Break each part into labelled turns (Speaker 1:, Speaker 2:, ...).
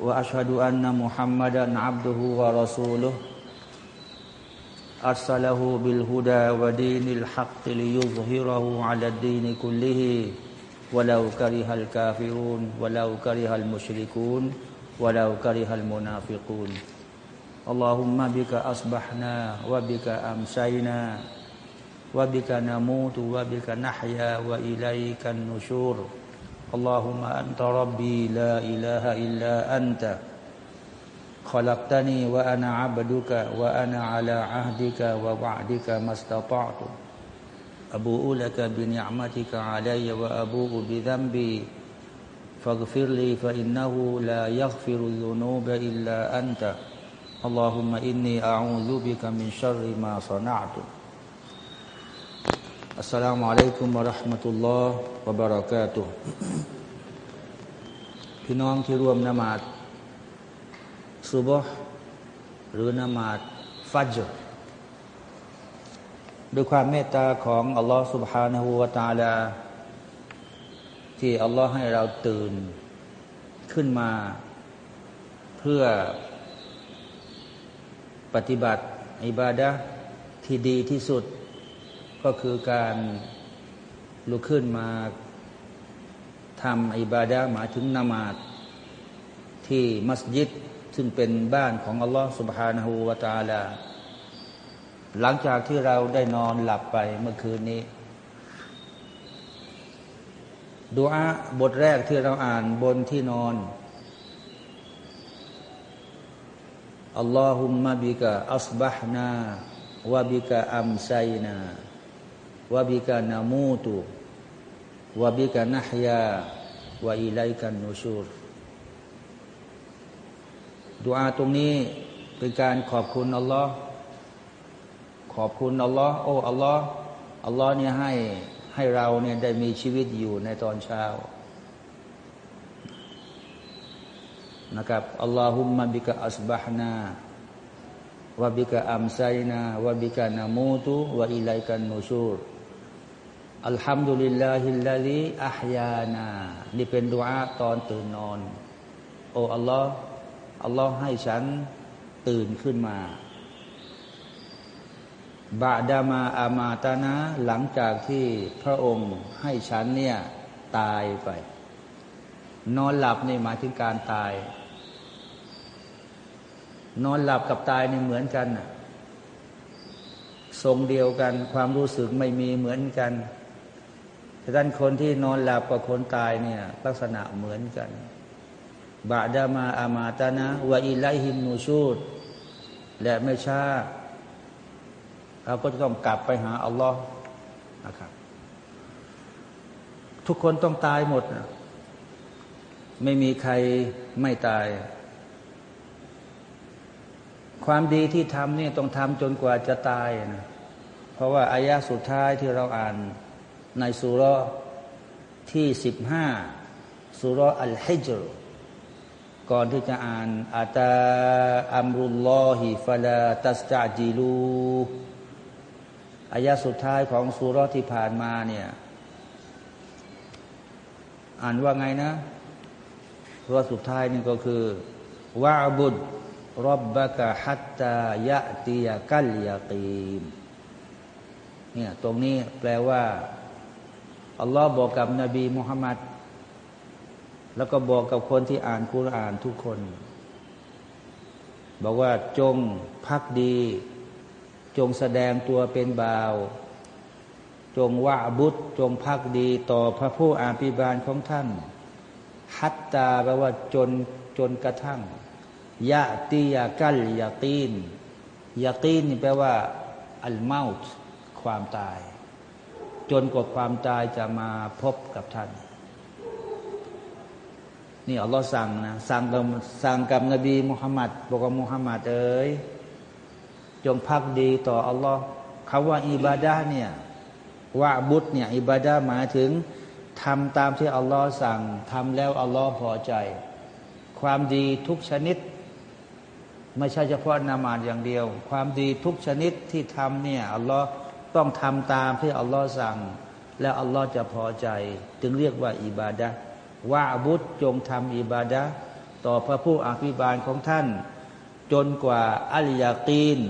Speaker 1: وأشهد أن محمدا عبده ورسوله. أرسله بالهدى ودين الحق ليظهره على الدين كله. ولو كره الكافرون ولو كره المشركون ولو كره المنافقون. اللهم بك أصبحنا وبك أمسينا وبك نموت وبك نحيا وإليك النشور. اللهم أنت ربي لا إله إلا أنت. خلقتني وأنا عبدك وأنا على عهدك ووعدك ما استطعت. أبوء لك بنعمتك علي وأبوء بذنبي. فاغفر لي فإنه لا يغفر الذنوب إلا أنت. اللهم إني أعوذ بك من شر ما صنعت. السلام عليكم ورحمة الله وبركاته พี่น้องที่ร่วมนมาดซุบฮ์หรือนมาดฟัจรด้วยความเมตตาของอัลลอฮ์ سبحانه และ تعالى ที่อัลลอฮ์ให้เราตื่นขึ้นมา เพื่อปฏิบัติอิบาดะที่ดีที่สุด ก็คือการลุกขึ้นมาทำอิบาดะหมายถึงนามาตที่มัสยิดซึ่งเป็นบ้านของอัลลอฮฺสุบฮานาหูวาตาลาหลังจากที่เราได้นอนหลับไปเมื่อคืนนี้ดูอาบทแรกที่เราอ่านบนที่นอนอัลลอฮุมมะบิกะอัสบะฮนาวะบิกะอัมไซนา วะบิกะนามูตุวะบิกะนะฮยาวะอิไลกันนูชูรดูอาตรงนี้เป็นการขอบคุณอัลลอฮ์ขอบคุณอัลลอฮ์โอ้อัลลอฮ์อัลลอฮ์เนี่ยให้ให้เราเนี่ยได้มีชีวิตอยู่ในตอนเช้านะครับอัลลอฮุมมะบิกะอัสบะฮนาวะบิกะอัมไซนาวะบิกะนามูตุวะอิไลกันนูชูร อัลฮัมดุลิลลาฮิลลาฮิอัฮยานา นี่เป็นดุอาตอนตื่นนอน โอ้อัลลอฮ์อัลลอฮ์ให้ฉันตื่นขึ้นมาบาดามาอามาตานะ หลังจากที่พระองค์ให้ฉันเนี่ยตายไป นอนหลับนี่หมายถึงการตาย นอนหลับกับตายนี่เหมือนกันทรงเดียวกัน ความรู้สึกไม่มีเหมือนกัน แต่ท่านคนที่นอนหลับกับคนตายเนี่ย ลักษณะเหมือนกัน บาดามาอามาตานะวะอิไลฮิมนูชูดและไม่ช้าเราก็จะต้องกลับไปหาอัลลอฮ์นะครับ ทุกคนต้องตายหมดนะไม่มีใครไม่ตาย ความดีที่ทำเนี่ยต้องทำจนกว่าจะตายนะเพราะว่าอายะสุดท้ายที่เราอ่าน ในสุรที่สิบห้าสุรอัลฮิจรก่อนที่จะอ่านอาตาอัมรุลลอฮิฟลาตัสจาจิลูอายะสุดท้ายของสุรที่ผ่านมาเนี่ยอ่านว่าไงนะสุรสุดท้ายนี่ก็คือวะบุดรบบะกะฮัตตายะติยะกัลยากีมเนี่ยตรงนี้แปลว่า อัลลอฮ์บอกกับนบีมุฮัมมัดแล้วก็บอกกับคนที่อ่านคุรานทุกคน บอกว่าจงพักดี จงแสดงตัวเป็นบ่าว จงว่าบุตรจงพักดีต่อพระผู้อาภิบาลของท่าน ฮัตตาแปลว่าจนจนกระทั่งยะตียากัลยาตีนยาตีนนี่แปลว่า อัลเมาต์ความตาย จนกว่าความตายจะมาพบกับท่าน นี่อัลลอฮ์สั่งนะสั่งกับสั่งกับนบีมุฮัมมัดบอกว่ามุฮัมมัดเอ๋ยจงพักดีต่ออัลลอฮ์คำว่าอิบาดาเนี่ยว่าบุตรเนี่ยอิบาดาหมายถึงทำตามที่อัลลอฮ์สั่งทำแล้วอัลลอฮ์พอใจ ความดีทุกชนิด ไม่ใช่เฉพาะนามาดอย่างเดียว ความดีทุกชนิดที่ทำเนี่ยอัลลอฮ์ ต้องทำตามที่อัลลอฮ์สั่ง แล้วอัลลอฮ์จะพอใจ จึงเรียกว่าอิบาดะว่าบุตรจงทำอิบาดะต่อพระผู้อภิบาลของท่าน จนกว่าอัลยากีน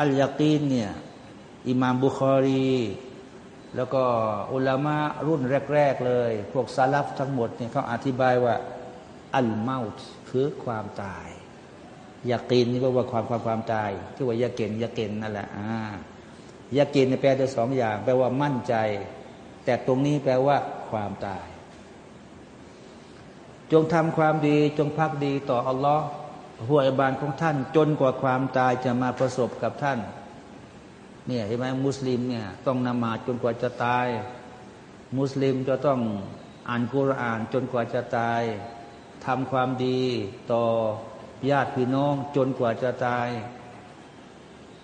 Speaker 1: อัลยากีนเนี่ยอิมามบุคอรี แล้วก็อุลามะรุ่นแรก ๆ เลย พวกซาลฟทั้งหมดเนี่ยเขาอธิบายว่าอัลเมาต์คือความตายยากีนนี่ก็ว่าความความความตายที่ว่ายาเกนยาเกนนั่นแหละอ่า ยากินแปลได้สองอย่าง แปลว่ามั่นใจ แต่ตรงนี้แปลว่า ความตาย จงทำความดี จงพักดีต่ออัลลอฮ์หัวอบานของท่าน จนกว่าความตายจะมาประสบกับท่าน เนี่ยเห็นไหมมุสลิมเนี่ยต้องนมาจนกว่าจะตาย มุสลิมจะต้องอ่านกุรอานจนกว่าจะตายทำความดีต่อญาติพี่น้องจนกว่าจะตาย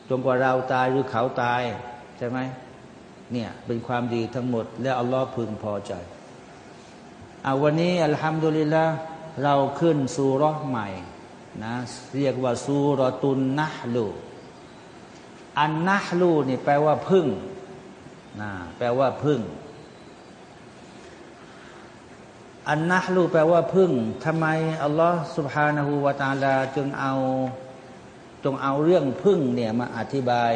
Speaker 1: จนกว่าเราตายหรือเขาตาย ใช่ไหมเนี่ยเป็นความดีทั้งหมด และอัลลอฮ์พึงพอใจเอาวันนี้อัลฮัมดุลิลละเราขึ้นสูรอใหม่นะเรียกว่าสูรอตุนนะลูอันนะลูนี่แปลว่าพึ่งนะแปลว่าพึ่ง อันนะลูแปลว่าพึ่งทำไมอัลลอฮ์ سبحانه และ تعالى จึงเอา จงเอาเรื่องพึ่งเนี่ยมาอธิบาย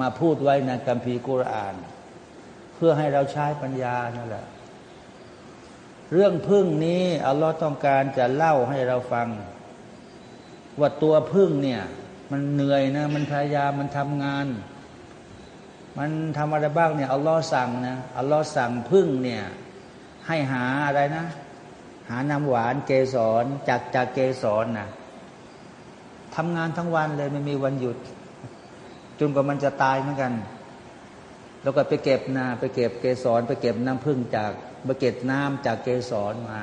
Speaker 1: มาพูดไว้ในกัมภีร์กุรอาน เพื่อให้เราใช้ปัญญานั่นแหละ เรื่องพึ่งนี้อัลลอฮ์ต้องการจะเล่าให้เราฟัง ว่าตัวพึ่งเนี่ย มันเหนื่อยนะ มันพยายามมันทำงาน มันทำอะไรบ้างเนี่ยอัลลอฮ์สั่งนะอัลลอฮ์สั่งพึ่งเนี่ย ให้หาอะไรนะ หาน้ำหวานเกสรจากจากเกสรนะ ทำงานทั้งวันเลยไม่มีวันหยุดจนกว่ามันจะตายเหมือนกัน แล้วก็ไปเก็บนา ไปเก็บเกสรไปเก็บน้ำพึ่งจากไปเก็บน้ำจากเกสรมา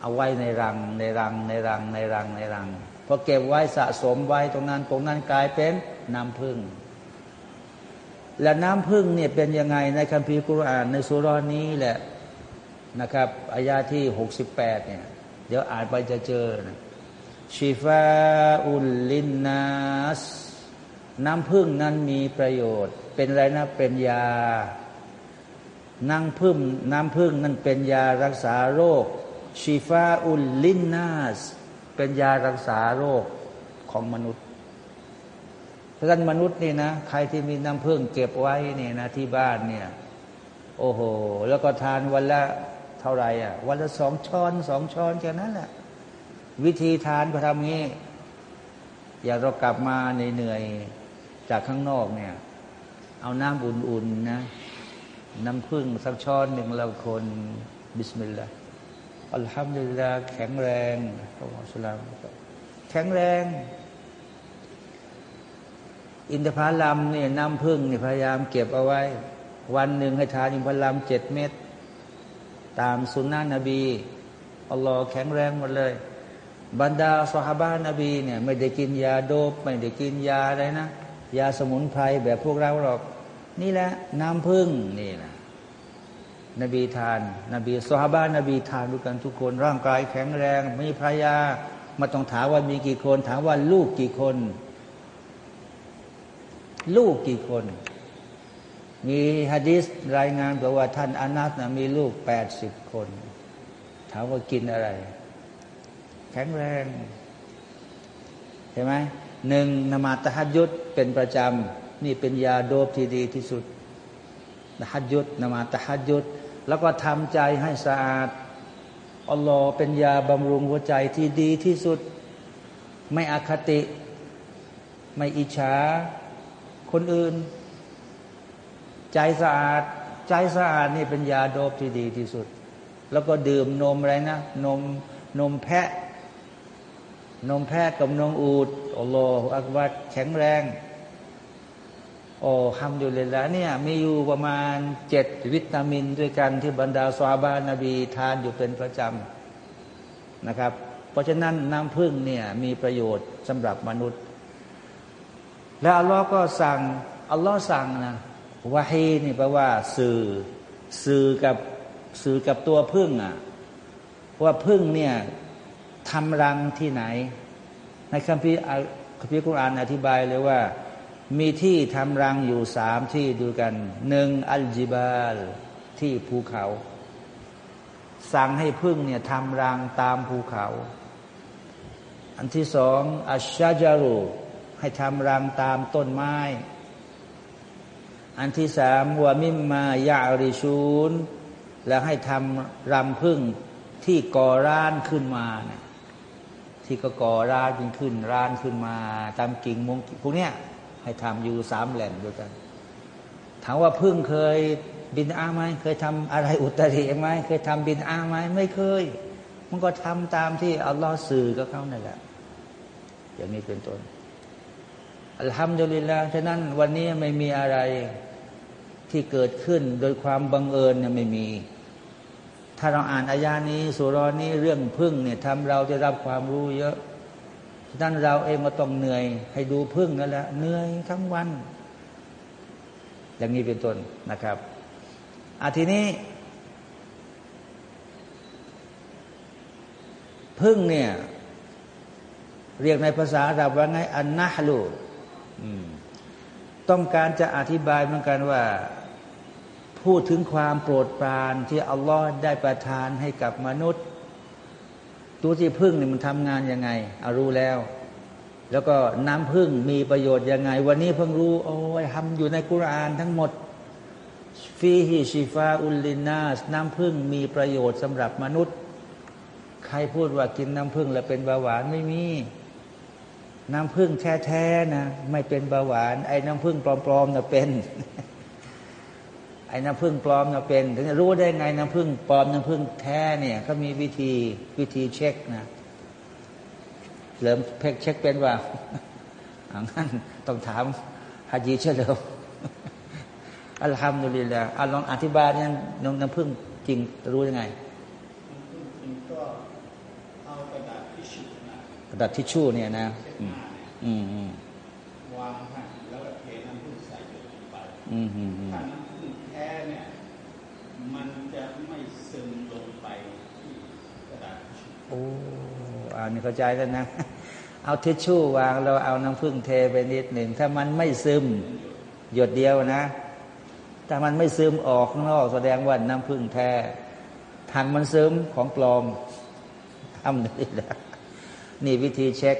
Speaker 1: เอาไว้ในรังในรังในรังในรังในรังพอเก็บไว้สะสมไว้ตรงนั้นตรงนั้นกลายเป็นน้ำพึ่ง และน้ำพึ่งเนี่ยเป็นยังไงในคัมภีร์กุรอานในสุรานนี้แหละนะครับอายาที่หกสิบแปดเนี่ย เดี๋ยวอ่านไปจะเจอนะ ชิฟาอุลลินนัสน้ำพึ่งนั้นมีประโยชน์ เป็นอะไรนะเป็นยา น้ำพึ่งน้ำพึ่งนั้นเป็นยารักษาโรคชีฟาอุลลินนัสเป็นยารักษาโรคของมนุษย์เพราะฉะนั้นมนุษย์นี่นะใครที่มีน้ำพึ่งเก็บไว้เนี่ยนะที่บ้านเนี่ย โอ้โห แล้วก็ทานวันละเท่าไหร่อะ วันละสองช้อนสองช้อนแค่นั้นแหละ วิธีทานก็ทำงี้ อย่างเรากลับมาเหนื่อยจากข้างนอกเนี่ย เอาน้ำอุ่นๆนะ น้ำผึ้งสักช้อนหนึ่งเราคนบิสมิลลาห์อัลฮัมดุลิลลาห์แข็งแรงพระอัลลอฮฺแข็งแรง อินทผลัมเนี่ยน้ำพึ่งเนี่ยพยายามเก็บเอาไว้ วันหนึ่งให้ทานอินทผลัมเจ็ดเม็ดตามสุนนะนบีอัลลอฮ์แข็งแรงหมดเลย บรรดาสหบานนบีเนี่ยไม่ได้กินยาโดบไม่ได้กินยาอะไรนะ ยาสมุนไพรแบบพวกเราหรอก นี่แหละน้ำพึ่งนี่นะนบีทาน นบีสหบานนบีทานด้วยกันทุกคน ร่างกายแข็งแรง มีภรรยามาต้องถามว่ามีกี่คน ถามว่าลูกกี่คน ลูกกี่คน มีฮะดิษรายงานบอกว่าท่านอานัสนะมีลูกแปดสิบคน ถามว่ากินอะไร แข็งแรงเห็นไหมหนึ่งนมาตหัดยุดเป็นประจำนี่เป็นยาโดบที่ดีที่สุดนหัดยุดนมาตหัดยุดแล้วก็ทำใจให้สะอาดอัลลอฮ์เป็นยาบำรุงหัวใจที่ดีที่สุด ไม่อคติ ไม่อิจฉาคนอื่น ใจสะอาด ใจสะอาดนี่เป็นยาโดบที่ดีที่สุด แล้วก็ดื่มนมอะไรนะ นมนมแพะ นมแพะกับนมอูดอัลลอฮฺอักบัดแข็งแรงโอ้ทำอยู่เลยแล้วเนี่ยมีอยู่ประมาณเจ็ดวิตามินด้วยกันที่บรรดาสวาบานาบีทานอยู่เป็นประจำนะครับ เพราะฉะนั้นน้ำพึ่งเนี่ยมีประโยชน์สำหรับมนุษย์ และอัลลอฮ์ก็สั่งอัลลอฮ์สั่งนะวาฮีนี่แปลว่า สื่อ สื่อกับสื่อกับตัวพึ่งอะว่าพึ่งเนี่ย ทำรังที่ไหน ในคัมภีร์คัมภีร์กุรอานอธิบายเลยว่า มีที่ทำรังอยู่สามที่ดูกันหนึ่งอัลจิบาลที่ภูเขา สั่งให้พึ่งเนี่ยทำรังตามภูเขา อันที่สองอัชชาจารุให้ทำรังตามต้นไม้ อันที่สามวามิมมายาริชูนแล้วให้ทำรังพึ่งที่ก่อร้านขึ้นมาเนี่ย ที่ก็ก่อร้านขึ้น ร้านขึ้นมาตามกิ่งมงพวกเนี้ยให้ทำอยู่สามแหล่งด้วยกัน ถามว่าพึ่งเคยบินอาไหมเคยทำอะไรอุตริไหมเคยทำบินอาไหมไม่เคย มันก็ทำตามที่อัลลอฮ์สื่อกับเขานั่นแหละอย่างนี้เป็นต้นอัลฮัมดุลิลลาห์ฉะนั้นวันนี้ไม่มีอะไรที่เกิดขึ้นโดยความบังเอิญเนี่ยไม่มี ถ้าเราอ่านอายานี้สุรนี้เรื่องพึ่งเนี่ยทำเราจะรับความรู้เยอะดังนั้นเราเองก็ต้องเหนื่อย ให้ดูพึ่งนั่นแหละเหนื่อยทั้งวัน อย่างนี้เป็นต้นนะครับอาทีนี้ พึ่งเนี่ย เรียกในภาษาอาหรับว่าไงอันนะฮลูต้องการจะอธิบายเหมือนกันว่า พูดถึงความโปรดปรานที่อัลลอฮ์ได้ประทานให้กับมนุษย์ ตัวที่พึ่งนี่มันทำงานยังไงอารู้แล้ว แล้วก็น้ำพึ่งมีประโยชน์ยังไง วันนี้เพิ่งรู้ โอ้ยทำอยู่ในกุรานทั้งหมดฟีฮิชิฟาอุลลินาส น้ำพึ่งมีประโยชน์สำหรับมนุษย์ ใครพูดว่ากินน้ำพึ่งแล้วเป็นเบาหวานไม่มี น้ำพึ่งแท้ๆนะ ไม่เป็นเบาหวาน ไอ้น้ำพึ่งปลอมๆนะเป็น ไอ้น้ำพึ่งปลอมเราเป็นถึงจะรู้ได้ไงน้ำพึ่งปลอมน้ำพึ่งแท้เนี่ยเขามีวิธีวิธีเช็คนะเริ่มเพกเช็คเป็นว่าอังนั้นต้องถามฮาจีเชลอัลฮัมดุลิลละอัลลองอธิบายเนี่ยน้ำน้ำพึ่งจริงรู้ยังไงกระดาษทิชชู่เนี่ยนะ อืมอืมวางให้แล้วก็เทน้ำพึ่งใส่ลงไปอืมอืมอืม
Speaker 2: มันจะไม่ซึมลงไปที่กระดาษโอ้
Speaker 1: อันนี้เข้าใจแล้วนะ เอาทิชชู่วางเราเอาน้ำผึ้งเทไปนิดหนึ่ง ถ้ามันไม่ซึม หยดเดียวนะถ้ามันไม่ซึมออกข้างนอกแสดงว่าน้ำผึ้งแท้ทางมันซึมของปลอมทำนี่แหละนี่วิธีเช็ค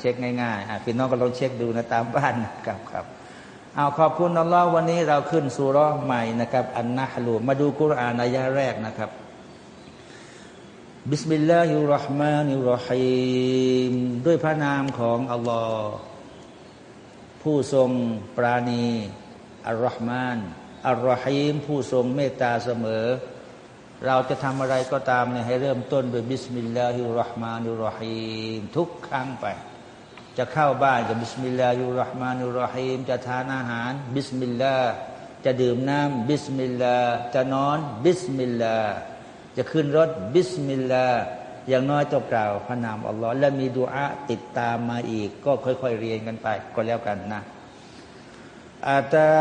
Speaker 1: เช็คง่ายๆพี่น้องก็ลองเช็คดูนะตามบ้านครับครับ เอาขอบคุณอัลลอฮ์วันนี้เราขึ้นซูเราะฮ์ใหม่นะครับอันนะฮลูมาดูกุรอานอายะแรกนะครับبسم الله الرحمن الرحيم ด้วยพระนามของอัลลอฮ์ผู้ทรงปราณีالرحمن الرحيم ผู้ทรงเมตตาเสมอ เราจะทำอะไรก็ตามเนี่ยให้เริ่มต้นด้วย بسم الله الرحمن الرحيم ทุกครั้งไป จะเข้าบ้านจะ بسم الله الرحمن الرحيم จะทานอาหาร بسم الله จะดื่มน้ำ بسم الله จะนอน بسم الله จะขึ้นรถ بسم الله อย่างน้อยจะกล่าวพระนามอัลลอฮ์และมีดุอาติดตามมาอีก ก็ค่อย ๆ เรียนกันไป ก็แล้วกันนะอาตา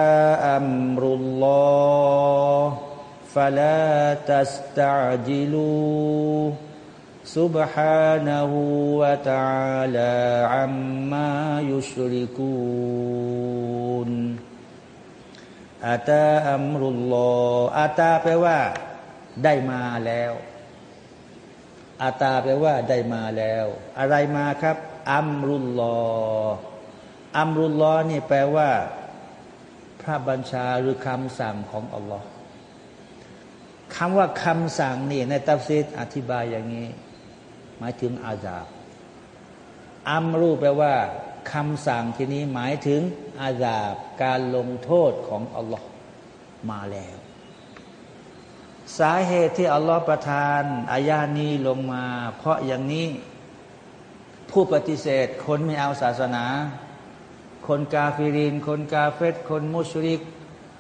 Speaker 1: อัมรุลลอฮ์ฟะลาตัสตาจิลู سبحانه وتعالى عما يشركون อาตาอัมรุลลออาตาแปลว่า ได้มาแล้ว อาตาแปลว่า ได้มาแล้ว อะไรมาครับ อัมรุลลออัมรุลลอนี่แปลว่า พระบัญชาหรือคำสั่งของอัลลอฮ์คำว่าคำสั่งนี่ในตัฟซีดอธิบายอย่างนี้ หมายถึงอาซาบอัมรูแปลว่าคำสั่งที่นี้หมายถึงอาซาบการลงโทษของอัลลอฮ์มาแล้ว สาเหตุที่อัลลอฮ์ประทานอายานี้ลงมา เพราะอย่างนี้ผู้ปฏิเสธคนไม่เอาศาสนา คนกาฟิริน คนกาเฟตคนมุชริก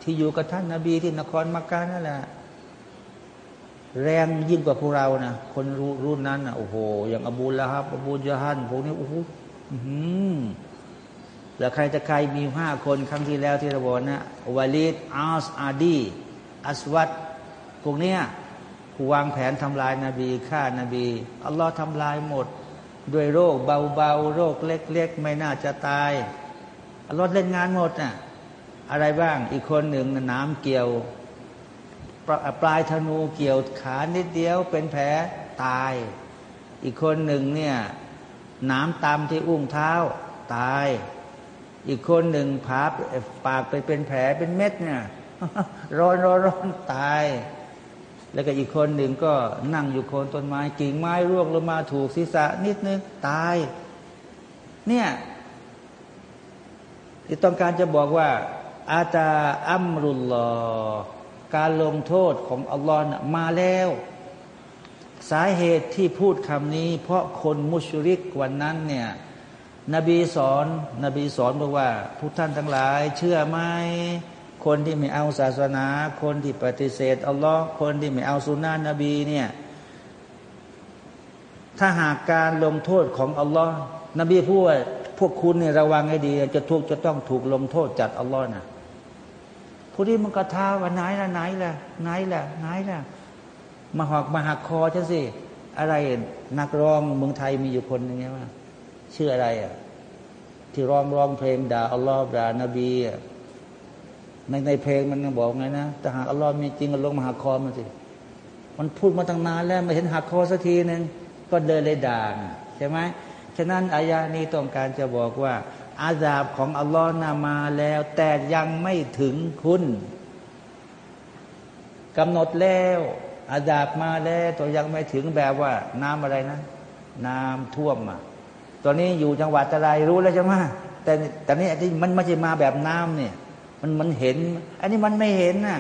Speaker 1: ที่อยู่กับท่านนาบีที่นครมักกะนั่นแหละ แรงยิ่งกว่าพวกเรานะคนรุ่นนั้นนะโอ้โห อย่างอบูละครับอบูยะฮันพวกนี้โอ้โหแล้วใครจะใครมีห้าคนครั้งที่แล้วที่เราบอกนะวาลิดอัสอาดีอัสวัตพวกเนี้ยผู้วางแผนทำลายนาบีฆ่านาบีอัลลอฮ์ทำลายหมด ด้วยโรคเบาๆโรคเล็ก ๆ ไม่น่าจะตายอัลลอฮ์เล่นงานหมดน่ะอะไรบ้างอีกคนหนึ่งน้ำเกี่ยว ปลายธนูเกี่ยวขานิดเดียวเป็นแผลตาย อีกคนหนึ่งเนี่ยน้ำตามที่อุ้งเท้าตาย อีกคนหนึ่งผาปากไปเป็นแผลเป็นเม็ดเนี่ยร้อนร้อนร้อนตาย แล้วก็อีกคนหนึ่งก็นั่งอยู่โคนต้นไม้กิ่งไม้ร่วงลงมาถูกศีรษะนิดนึงตาย เนี่ยที่ต้องการจะบอกว่า อาตาอัมรุลลอ การลงโทษของอัลลอฮ์มาแล้ว สาเหตุที่พูดคำนี้ เพราะคนมุชริกวันนั้นเนี่ยนบีสอนนบีสอนบอกว่าทุกท่านทั้งหลาย เชื่อไหมคนที่ไม่เอาศาสนา คนที่ปฏิเสธอัลลอฮ์คนที่ไม่เอาสุนนะนบีเนี่ยถ้าหากการลงโทษของอัลลอฮ์นบีพูดว่าพวกคุณเนี่ยระวังให้ดี จะถูกจะต้องถูกลงโทษจากอัลลอฮ์นะ ผู้ที่มันกระทาว่าไหนล่ะไหนล่ะไหนล่ะไหนล่ะมาหอกมาหักคอฉันสิอะไรนักร้องเมืองไทยมีอยู่คนอย่งเงี้ยว่าชื่ออะไรอะที่ร้องร้องเพลงด่าอัลลอฮ์ด่านบีอะในในเพลงมันบอกไงนะแต่หากอัลลอฮ์มีจริงก็ลงมาหักคอมันสิมันพูดมาตั้งนานแล้วไม่เห็นหักคอสักทีหนึ่งก็เดินเลยด่าใช่ไหมฉะนั้นอายานี้ต้องการจะบอกว่า อาซาบของอัลลอฮ์นามาแล้ว แต่ยังไม่ถึงคุณกำหนดแล้วอาซาบมาแล้วตัวยังไม่ถึงแบบว่า น้ำอะไรนะ น้ำท่วมอะตอนนี้อยู่จังหวัดอะไรรู้แล้วใช่ไหมแต่แต่นี้ที่มันไม่ใช่มาแบบน้ำเนี่ย มันมันเห็น อันนี้มันไม่เห็นน่ะ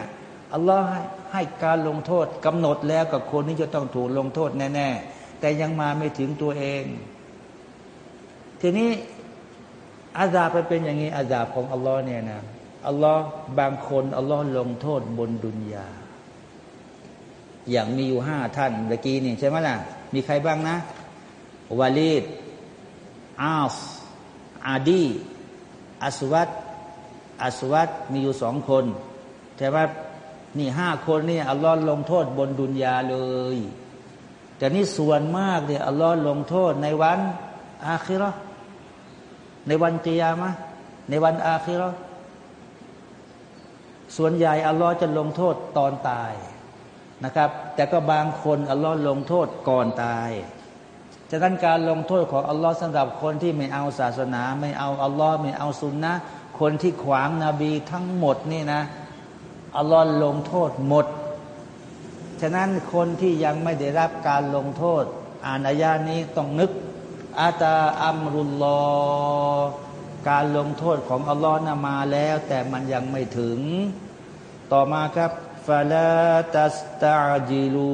Speaker 1: อัลลอฮ์ให้ให้การลงโทษกำหนดแล้วกับคนนี้จะต้องถูกลงโทษแน่ ๆ แต่ยังมาไม่ถึงตัวเอง ทีนี้ อาซาไปเป็นอย่างนี้อาซาของอัลลอฮ์เนี่ยนะอัลลอฮ์บางคนอัลลอฮ์ลงโทษบนดุนยา อย่างมีอยู่ห้าท่านเมื่อกี้นี่ใช่ไหมล่ะ มีใครบ้างนะ วาลีดอาฟอาดีอัสวัตอัสวัตมีอยู่สองคนแต่ว่านี่ห้าคนนี่อัลลอฮ์ลงโทษบนดุนยาเลย แต่นี่ส่วนมากเนี่ยอัลลอฮ์ลงโทษในวันอาคิรอ ในวันกิยามะในวันอาคิรอส่วนใหญ่อัลลอฮ์จะลงโทษตอนตายนะครับ แต่ก็บางคนอัลลอฮ์ลงโทษก่อนตายฉะนั้นการลงโทษของอัลลอฮ์สำหรับคนที่ไม่เอาศาสนา ไม่เอาอัลลอฮ์ไม่เอาสุนนะคนที่ขวางนาบีทั้งหมดนี่นะอัลลอฮ์ลงโทษหมด ฉะนั้นคนที่ยังไม่ได้รับการลงโทษ อ่านอายานี้ต้องนึก อาตาอัมรุลลอการลงโทษของอัลลอฮ์นามาแล้ว แต่มันยังไม่ถึง ต่อมาครับฟาลาตัสตาจิลู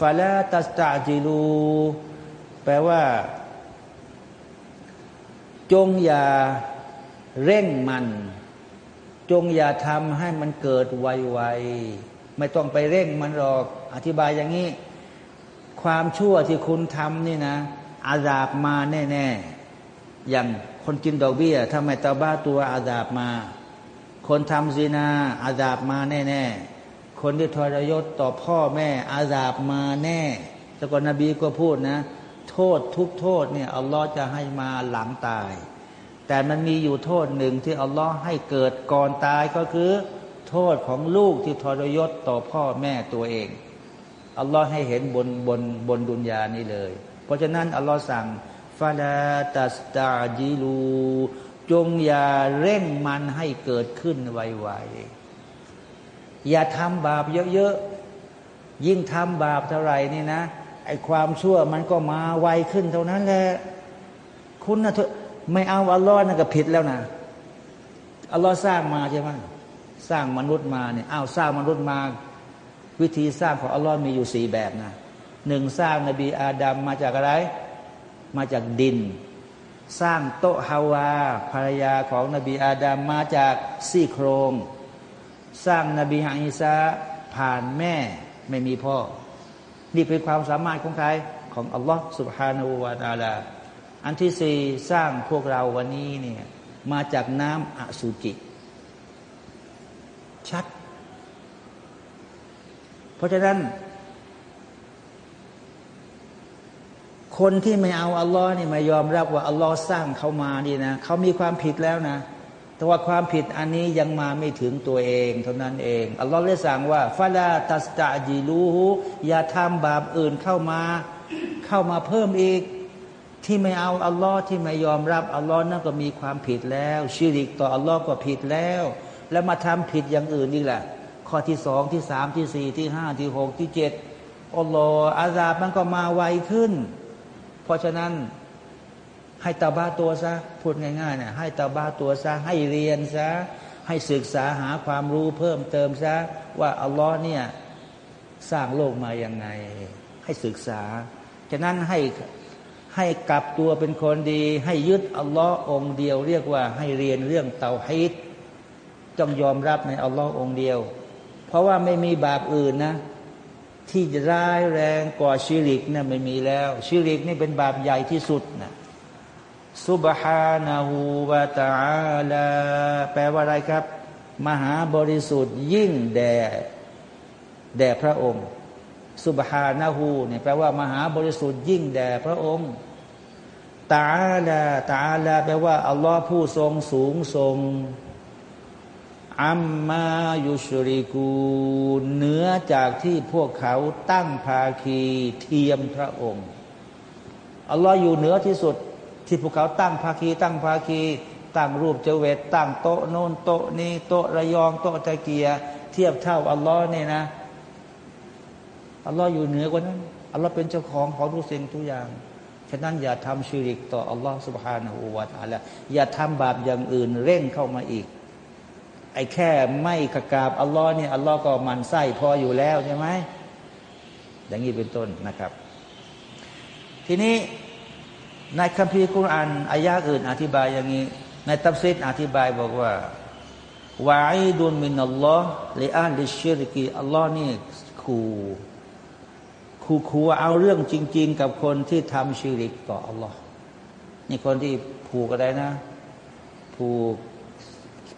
Speaker 1: ฟาลาตัสตาจิลูแปลว่า จงอย่าเร่งมัน จงอย่าทำให้มันเกิดไวๆไม่ต้องไปเร่งมันหรอก อธิบายอย่างนี้ ความชั่วที่คุณทำนี่นะ อาดาบมาแน่ๆ อย่างคนกินดอกเบี้ยถ้าไมตาบ้าตัวอาดาบมา คนทำซีนาอาดาบมาแน่ๆ คนที่ทรยศต่อพ่อแม่อาดาบมาแน่แล้วก็นบีก็พูดนะ โทษทุกโทษเนี่ยอัลลอฮ์จะให้มาหลังตาย แต่มันมีอยู่โทษหนึ่งที่อัลลอฮ์ให้เกิดก่อนตายก็คือ โทษของลูกที่ทรยศต่อพ่อแม่ตัวเอง อัลลอฮ์ให้เห็นบนบนบนดุนยานี้เลย เพราะฉะนั้นอัลลอฮ์สั่งฟาลาตัสตาจิลู จงอย่าเร่งมันให้เกิดขึ้นไวๆอย่าทำบาปเยอะๆ ยิ่งทำบาปเท่าไหร่นี่นะไอความชั่วมันก็มาไวขึ้นเท่านั้นแหละคุณนะไม่เอาอัลลอฮ์นั่นก็ผิดแล้วนะอัลลอฮ์สร้างมาใช่ไหมสร้างมนุษย์มาเนี่ยอ้าวสร้างมนุษย์มา วิธีสร้างของอัลลอฮ์มีอยู่สี่แบบนะหนึ่งสร้างนบีอาดัมมาจากอะไร มาจากดิน สร้างโตฮาวาภรรยาของนบีอาดัมมาจากซี่โครง สร้างนบีฮาอิซาผ่านแม่ไม่มีพ่อ นี่เป็นความสามารถของใครของอัลลอฮ์สุบฮานาอูวาตาลาอันที่สี่สร้างพวกเราวันนี้เนี่ยมาจากน้ำอสุจิ ชัด ราะฉะนั้น คนที่ไม่เอาอัลลอฮ์นี่ไม่ยอมรับว่าอัลลอฮ์สร้างเขามานี่นะเขามีความผิดแล้วนะ แต่ว่าความผิดอันนี้ยังมาไม่ถึงตัวเอง เท่านั้นเองอัลลอฮ์เลยสั่งว่าฟาลาตัสตาจิลูฮูอย่าทำบาปอื่นเข้ามา เข้ามาเพิ่มอีกที่ไม่เอาอัลลอฮ์ที่ไม่ยอมรับอัลลอฮ์นั่นก็มีความผิดแล้ว ชิริกต่ออัลลอฮ์ก็ผิดแล้ว แล้วมาทำผิดอย่างอื่นนี่แหละ ข้อที่สองที่สามที่สี่ที่ห้าที่หกที่เจ็ดอัลลอฮ์อาซาบมันก็มาไวขึ้น เพราะฉะนั้นให้ตาบ้าตัวซะพูดง่ายๆเนี่ยให้ตาบ้าตัวซะให้เรียนซะให้ศึกษาหาความรู้เพิ่มเติมซะว่าอัลลอฮ์เนี่ยสร้างโลกมาอย่างไง ให้ศึกษา ฉะนั้นให้ให้กลับตัวเป็นคนดี ให้ยึดอัลลอฮ์องเดียว เรียกว่าให้เรียนเรื่องเตาฮิดต้องยอมรับในอัลลอฮ์องเดียว เพราะว่าไม่มีบาปอื่นนะ ที่จะร้ายแรงกว่าชิริกนะไม่มีแล้ว ชิริกนี่เป็นบาปใหญ่ที่สุดนะซุบฮานาหูวาตาลาแปลว่าอะไรครับ มหาบริสุทธิ์ยิ่งแด่แด่พระองค์ซุบฮานาหูเนี่ยแปลว่ามหาบริสุทธิ์ยิ่งแด่พระองค์ตาลาตาลาแปลว่าอัลลอฮ์ผู้ทรงสูงทรง อัมมายุชริกูเหนือจากที่พวกเขาตั้งภาคีเทียมพระองค์อัลลอฮ์อยู่เหนือที่สุดที่พวกเขาตั้งภาคี ตั้งภาคี ตั้งรูปเจเวตตั้งโต๊ะโน้นโต๊ะนี้โต๊ะระยองโต๊ะตะเกีย เทียบเท่าอัลลอฮ์เนี่ยนะอัลลอฮ์อยู่เหนือกว่านั้นอัลลอฮ์เป็นเจ้าของของทุกสิ่งทุกอย่างฉะนั้นอย่าทำชีริกต่ออัลลอฮ์สุบฮานาอูวาตาละอย่าทำบาปอย่างอื่นเร่งเข้ามาอีก ไอ้แค่ไม่ขกาบอัลลอฮ์เนี่ยอัลลอฮ์ก็มันไส้พออยู่แล้วใช่ไหมอย่างนี้เป็นต้นนะครับ ทีนี้ในคัมภีร์กุรอานอายะอื่นอธิบายอย่างนี้ ในตัฟซีรอธิบายบอกว่าوعيد من الله لأهل الشرك อัลลอฮ์นี่ขู่ขู่ขู่เอาเรื่องจริง ๆ กับคนที่ทำชิริกต่ออัลลอฮ์นี่คนที่ผูกอะไรนะ ผูก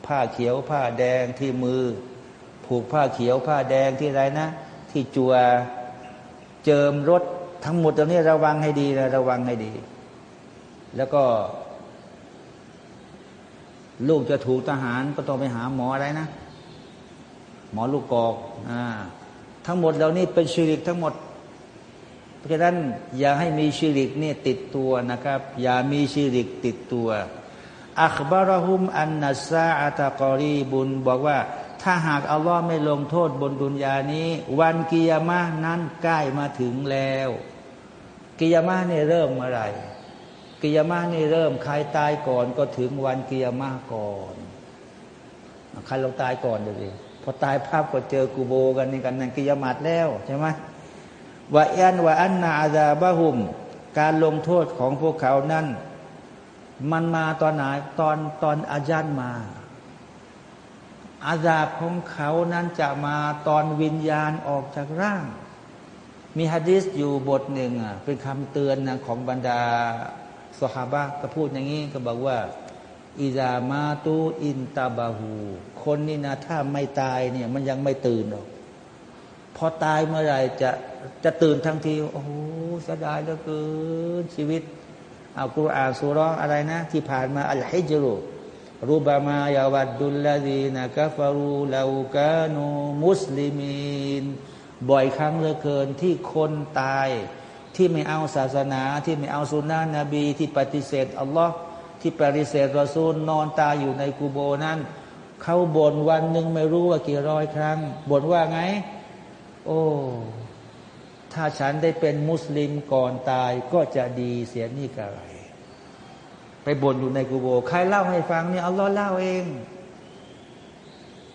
Speaker 1: ผ้าเขียวผ้าแดงที่มือ ผูกผ้าเขียวผ้าแดงที่ไรนะ ที่จัวเจิมรถทั้งหมดตรงนี้ระวังให้ดีนะระวังให้ดี แล้วก็ ลูกจะถูกทหารก็ต้องไปหาหมออะไรนะ หมอลูกกอกอ่าทั้งหมดเหล่านี้เป็นชีริกทั้งหมด เพราะฉะนั้นอย่าให้มีชีริกนี่ติดตัวนะครับ อย่ามีชีริกติดตัว อัคบารหุมอันนัสซาอัตกอรีบุญบอกว่า ถ้าหากอัลลอฮ์ไม่ลงโทษบนดุนยานี้ วันกิยามะนั้นใกล้มาถึงแล้ว กิยามะนี่เริ่มเมื่อไหร่กิยามานี่เริ่มใครตายก่อนก็ถึงวันกิยามาก่อนใครเราตายก่อนเลยพอตายภาพก็เจอกูโบกันนี่กันนั่นกิยามาตแล้วใช่ไหมว่าอันว่าอันนาอาดาบะหุม การลงโทษของพวกเขานั้น มันมาตอนไหนตอนตอนอาจารย์มา อาดาบของเขานั้นจะมาตอนวิญญาณออกจากร่าง มีฮะดิษอยู่บทหนึ่งอะเป็นคำเตือนนะของบรรดาสฮาบะก็พูดอย่างนี้ก็บอกว่าอิจามาตูอินตาบาหู คนนี่นะถ้าไม่ตายเนี่ย มันยังไม่ตื่นหรอก พอตายเมื่อไรจะจะตื่นทันที โอ้โหเสียดายเหลือเกินชีวิต เอากุรอานสุรอะไรนะ ที่ผ่านมาอัลฮิจรุรูบามายาวัดดุลลาดีนะกาฟารูลาวกานูมุสลิมีนบ่อยครั้งเหลือเกินที่คนตายที่ไม่เอาศาสนา ที่ไม่เอาสุนนะนบีที่ปฏิเสธอัลลอฮ์ที่ปฏิเสธรอซูลนอนตายอยู่ในกูโบนั้นเขาบ่นวันหนึ่งไม่รู้ว่ากี่ร้อยครั้งบ่นว่าไง โอ้ ถ้าฉันได้เป็นมุสลิมก่อนตายก็จะดีเสียนี่กะไร ไปบ่นอยู่ในกูโบ ใครเล่าให้ฟังเนี่ยอัลลอฮ์เล่าเอง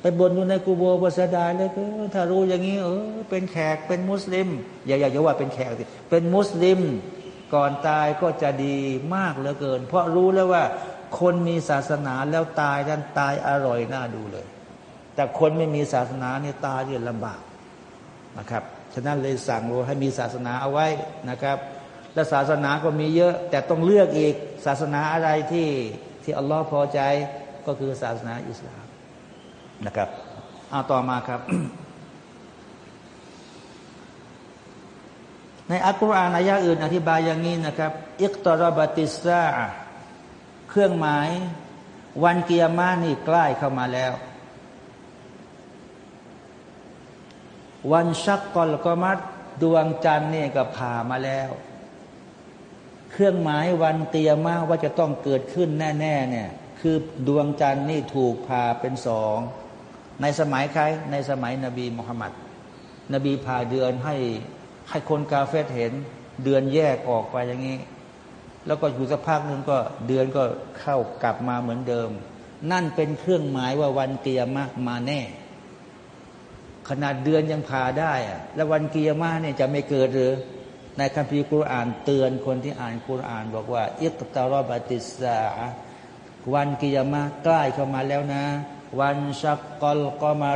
Speaker 1: ไปบ่นอยู่ในกูโบภาษาดายเลยก็ถ้ารู้อย่างนี้ เออเป็นแขกเป็นมุสลิม อย่าอย่าจะว่าเป็นแขกสิเป็นมุสลิมก่อนตายก็จะดีมากเหลือเกิน เพราะรู้แล้วว่า คนมีศาสนาแล้วตายท่านตายอร่อยน่าดูเลย แต่คนไม่มีศาสนาเนี่ยตายเนี่ยลำบากนะครับ ฉะนั้นเลยสั่งว่าให้มีศาสนาเอาไว้นะครับ และศาสนาก็มีเยอะ แต่ต้องเลือกอีกศาสนาอะไรที่ที่อัลลอฮ์พอใจก็คือศาสนาอิสลามนะครับเอาต่อมาครับ ในอัลกุรอานอายะอื่น อธิบายอย่างนี้นะครับاقتربت الساعة เครื่องหมาย วันกิยามะฮ์นี่ใกล้เข้ามาแล้ว وانشق القمر ดวงจันทร์นี่ก็ผ่ามาแล้ว เครื่องหมายวันกิยามะฮ์ว่าจะต้องเกิดขึ้นแน่ ๆ เนี่ย คือดวงจันทร์นี่ถูกผ่าเป็นสอง ในสมัยใคร ในสมัยนบีมุฮัมมัด นบีพาเดือนให้ให้คนกาเฟตเห็นเดือนแยกออกไปอย่างนี้ แล้วก็อยู่สักพักหนึ่งก็เดือนก็เข้ากลับมาเหมือนเดิม นั่นเป็นเครื่องหมายว่าวันเกียมามาแน่ ขนาดเดือนยังพาได้อะแล้ววันเกียร์มาเนี่ยจะไม่เกิดหรือในคัมภีร์กุรอานเตือนคนที่อ่านกุรอาน บอกว่าอิกตารบติสาวันกิยามะใกล้เข้ามาแล้วนะ วันชักกลก็มา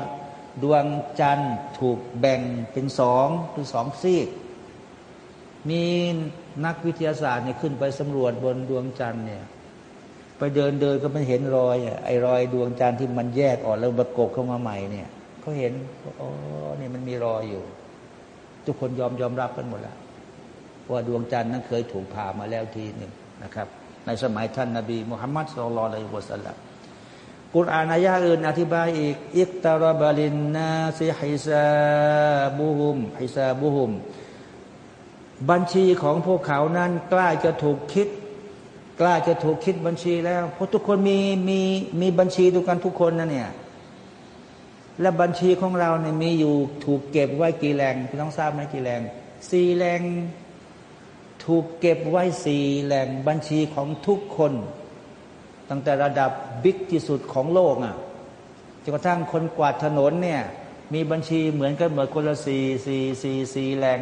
Speaker 1: ดวงจันทร์ถูกแบ่งเป็นสองคือสองซีก มีนักวิทยาศาสตร์เนี่ยขึ้นไปสำรวจบนดวงจันทร์เนี่ย ไปเดินเดินก็ไม่เห็นรอยไอ้รอยดวงจันทร์ที่มันแยกออกแล้วประกบเข้ามาใหม่เนี่ย เขาเห็นอ๋อนี่มันมีรอยอยู่ ทุกคนยอมยอมรับกันหมดแล้วว่าดวงจันทร์นั้นเคยถูกผ่ามาแล้วทีหนึ่งนะครับ ในสมัยท่านนาบีมุฮัมมัดสุลลัลลอฮุสลามกุรอานอายะอื่นอธิบายอีก อิกตารบาลินนาซิฮิซาบุฮุมฮิซาบุฮุม บัญชีของพวกเขานั้นใกล้จะถูกคิดกล้าจะถูกคิดบัญชีแล้ว เพราะทุกคนมีมีมีบัญชีทุกกันทุกคนนะเนี่ย และบัญชีของเราเนี่ยมีอยู่ถูกเก็บไว้กี่แรงพี่น้องทราบไหมกี่แรงสี่แรงถูกเก็บไว้สี่แหล่งบัญชีของทุกคน ตั้งแต่ระดับบิ๊กที่สุดของโลกอะจนกระทั่งคนกวาดถนนเนี่ยมีบัญชีเหมือนกันเหมดคนละสี่สี่สี่สี่แหล่ง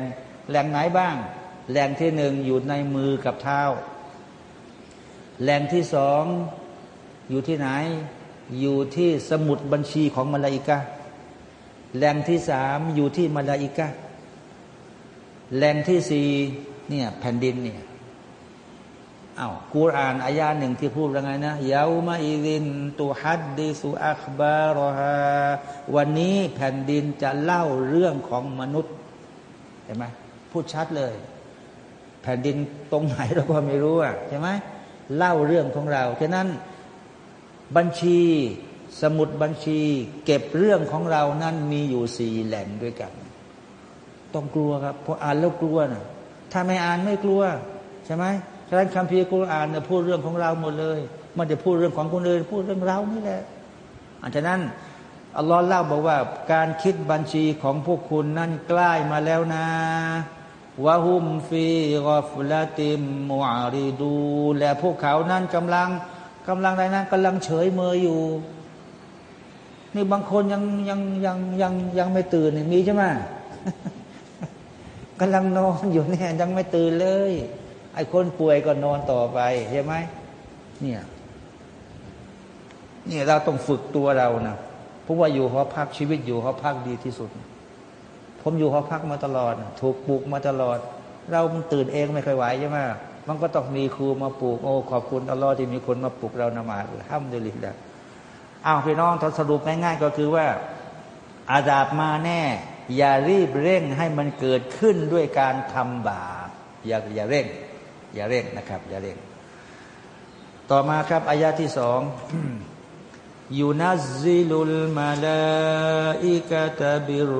Speaker 1: แหล่งไหนบ้าง แหล่งที่หนึ่งอยู่ในมือกับเท้า แหล่งที่สองอยู่ที่ไหน อยู่ที่สมุดบัญชีของมาลาอิกะแหล่งที่สามอยู่ที่มาลาอิกะแหล่งที่สี่เนี่ยแผ่นดินเนี่ยอา้าวกูอ่านอายาหนึ่งที่พูดยังไงนะยาวมาอิรินตุฮัดดิสุอัคบารฮาวันนี้แผ่นดินจะเล่าเรื่องของมนุษย์เห็นไหมพูดชัดเลย แผ่นดินตรงไหนเราก็ไม่รู้อะใช่ไหมเล่าเรื่องของเราฉะนั้น บัญชี สมุดบัญชี เก็บเรื่องของเรานั้นมีอยู่สี่แหล่งด้วยกัน ต้องกลัวครับเพราะอ่านแล้วกลัวนะถ้าไม่อ่านไม่กลัว ใช่ไหมฉะนั้นคำพีกุรอานเนี่ยพูดเรื่องของเราหมดเลยมันจะพูดเรื่องของคนอื่นพูดเรื่องเรานี่แหละอันฉะนั้นอัลลอฮ์เล่าบอกว่า การคิดบัญชีของพวกคุณนั้นใกล้มาแล้วนะวะฮุมฟีกอฟลาติมมูอาริดู และพวกเขานั้นกำลัง กำลังอะไรนะกำลังเฉยเมยอยู่ นี่บางคนยังยังยังยังยังไม่ตื่นมีใช่ไหมกำลังนอนอยู่เนี่ยยังไม่ตื่นเลย ไอ้คนป่วยก็นอนต่อไปใช่ไหมเนี่ยเนี่ยเราต้องฝึกตัวเรานะเพราะว่าอยู่หอพักชีวิตอยู่หอพักดีที่สุด ผมอยู่หอพักมาตลอด ถูกปลูกมาตลอด เรามันตื่นเองไม่เคยไหวใช่ไหม มันก็ต้องมีครูมาปลูกโอ้ขอบคุณอัลลอฮ์ที่มีคนมาปลูกเรานมาดห้ามดุลิละอ้าวพี่น้องทสรุปง่ายๆก็คือว่า อาดาบมาแน่ อย่ารีบเร่งให้มันเกิดขึ้นด้วยการทำบาปอย่าอย่าเร่ง อย่าเร่งนะครับ อย่าเร่ง ต่อมาครับอายาที่สอง ينزل الملائكة بالروح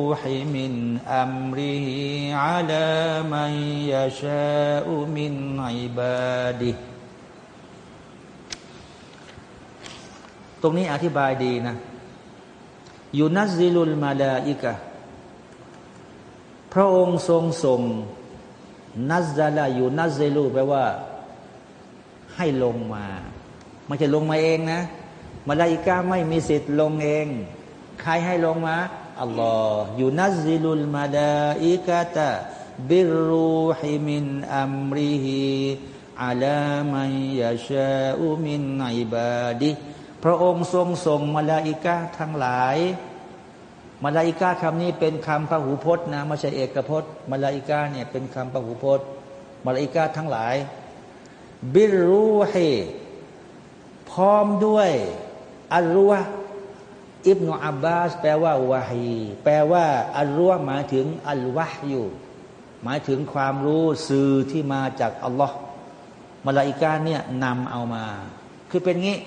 Speaker 1: من أمره على من يشاء من عباده ตรงนี้อธิบายดีนะينزل الملائكة พระองค์ทรงส่งنزل ينزل แปลว่า ให้ลงมา ไม่ใช่ลงมาเองนะ มาลาอิกาไม่มีสิทธิ์ลงเอง ใครให้ลงมาอัลลอฮ์ينزل الملائكة بالروح من أمره على من يشاء من عباده พระองค์ทรงส่งมาลาอิกาทั้งหลายมาลาอิกาคำนี้เป็นคำพหูพจน์นะไม่ใช่เอกพจน์มาลาอิกาเนี่ยเป็นคำพหูพจน์มาลาอิกาทั้งหลาย บิรูฮีพร้อมด้วย อัลรุวอิบนาอับบาสแปลว่าวาฮีแปลว่าอัลรุวหมายถึงอัลวะอยู่ หมายถึงความรู้สื่อที่มาจากอัลลอฮ์มาลาอิกาเนี่ยนำเอามา คือเป็นงี้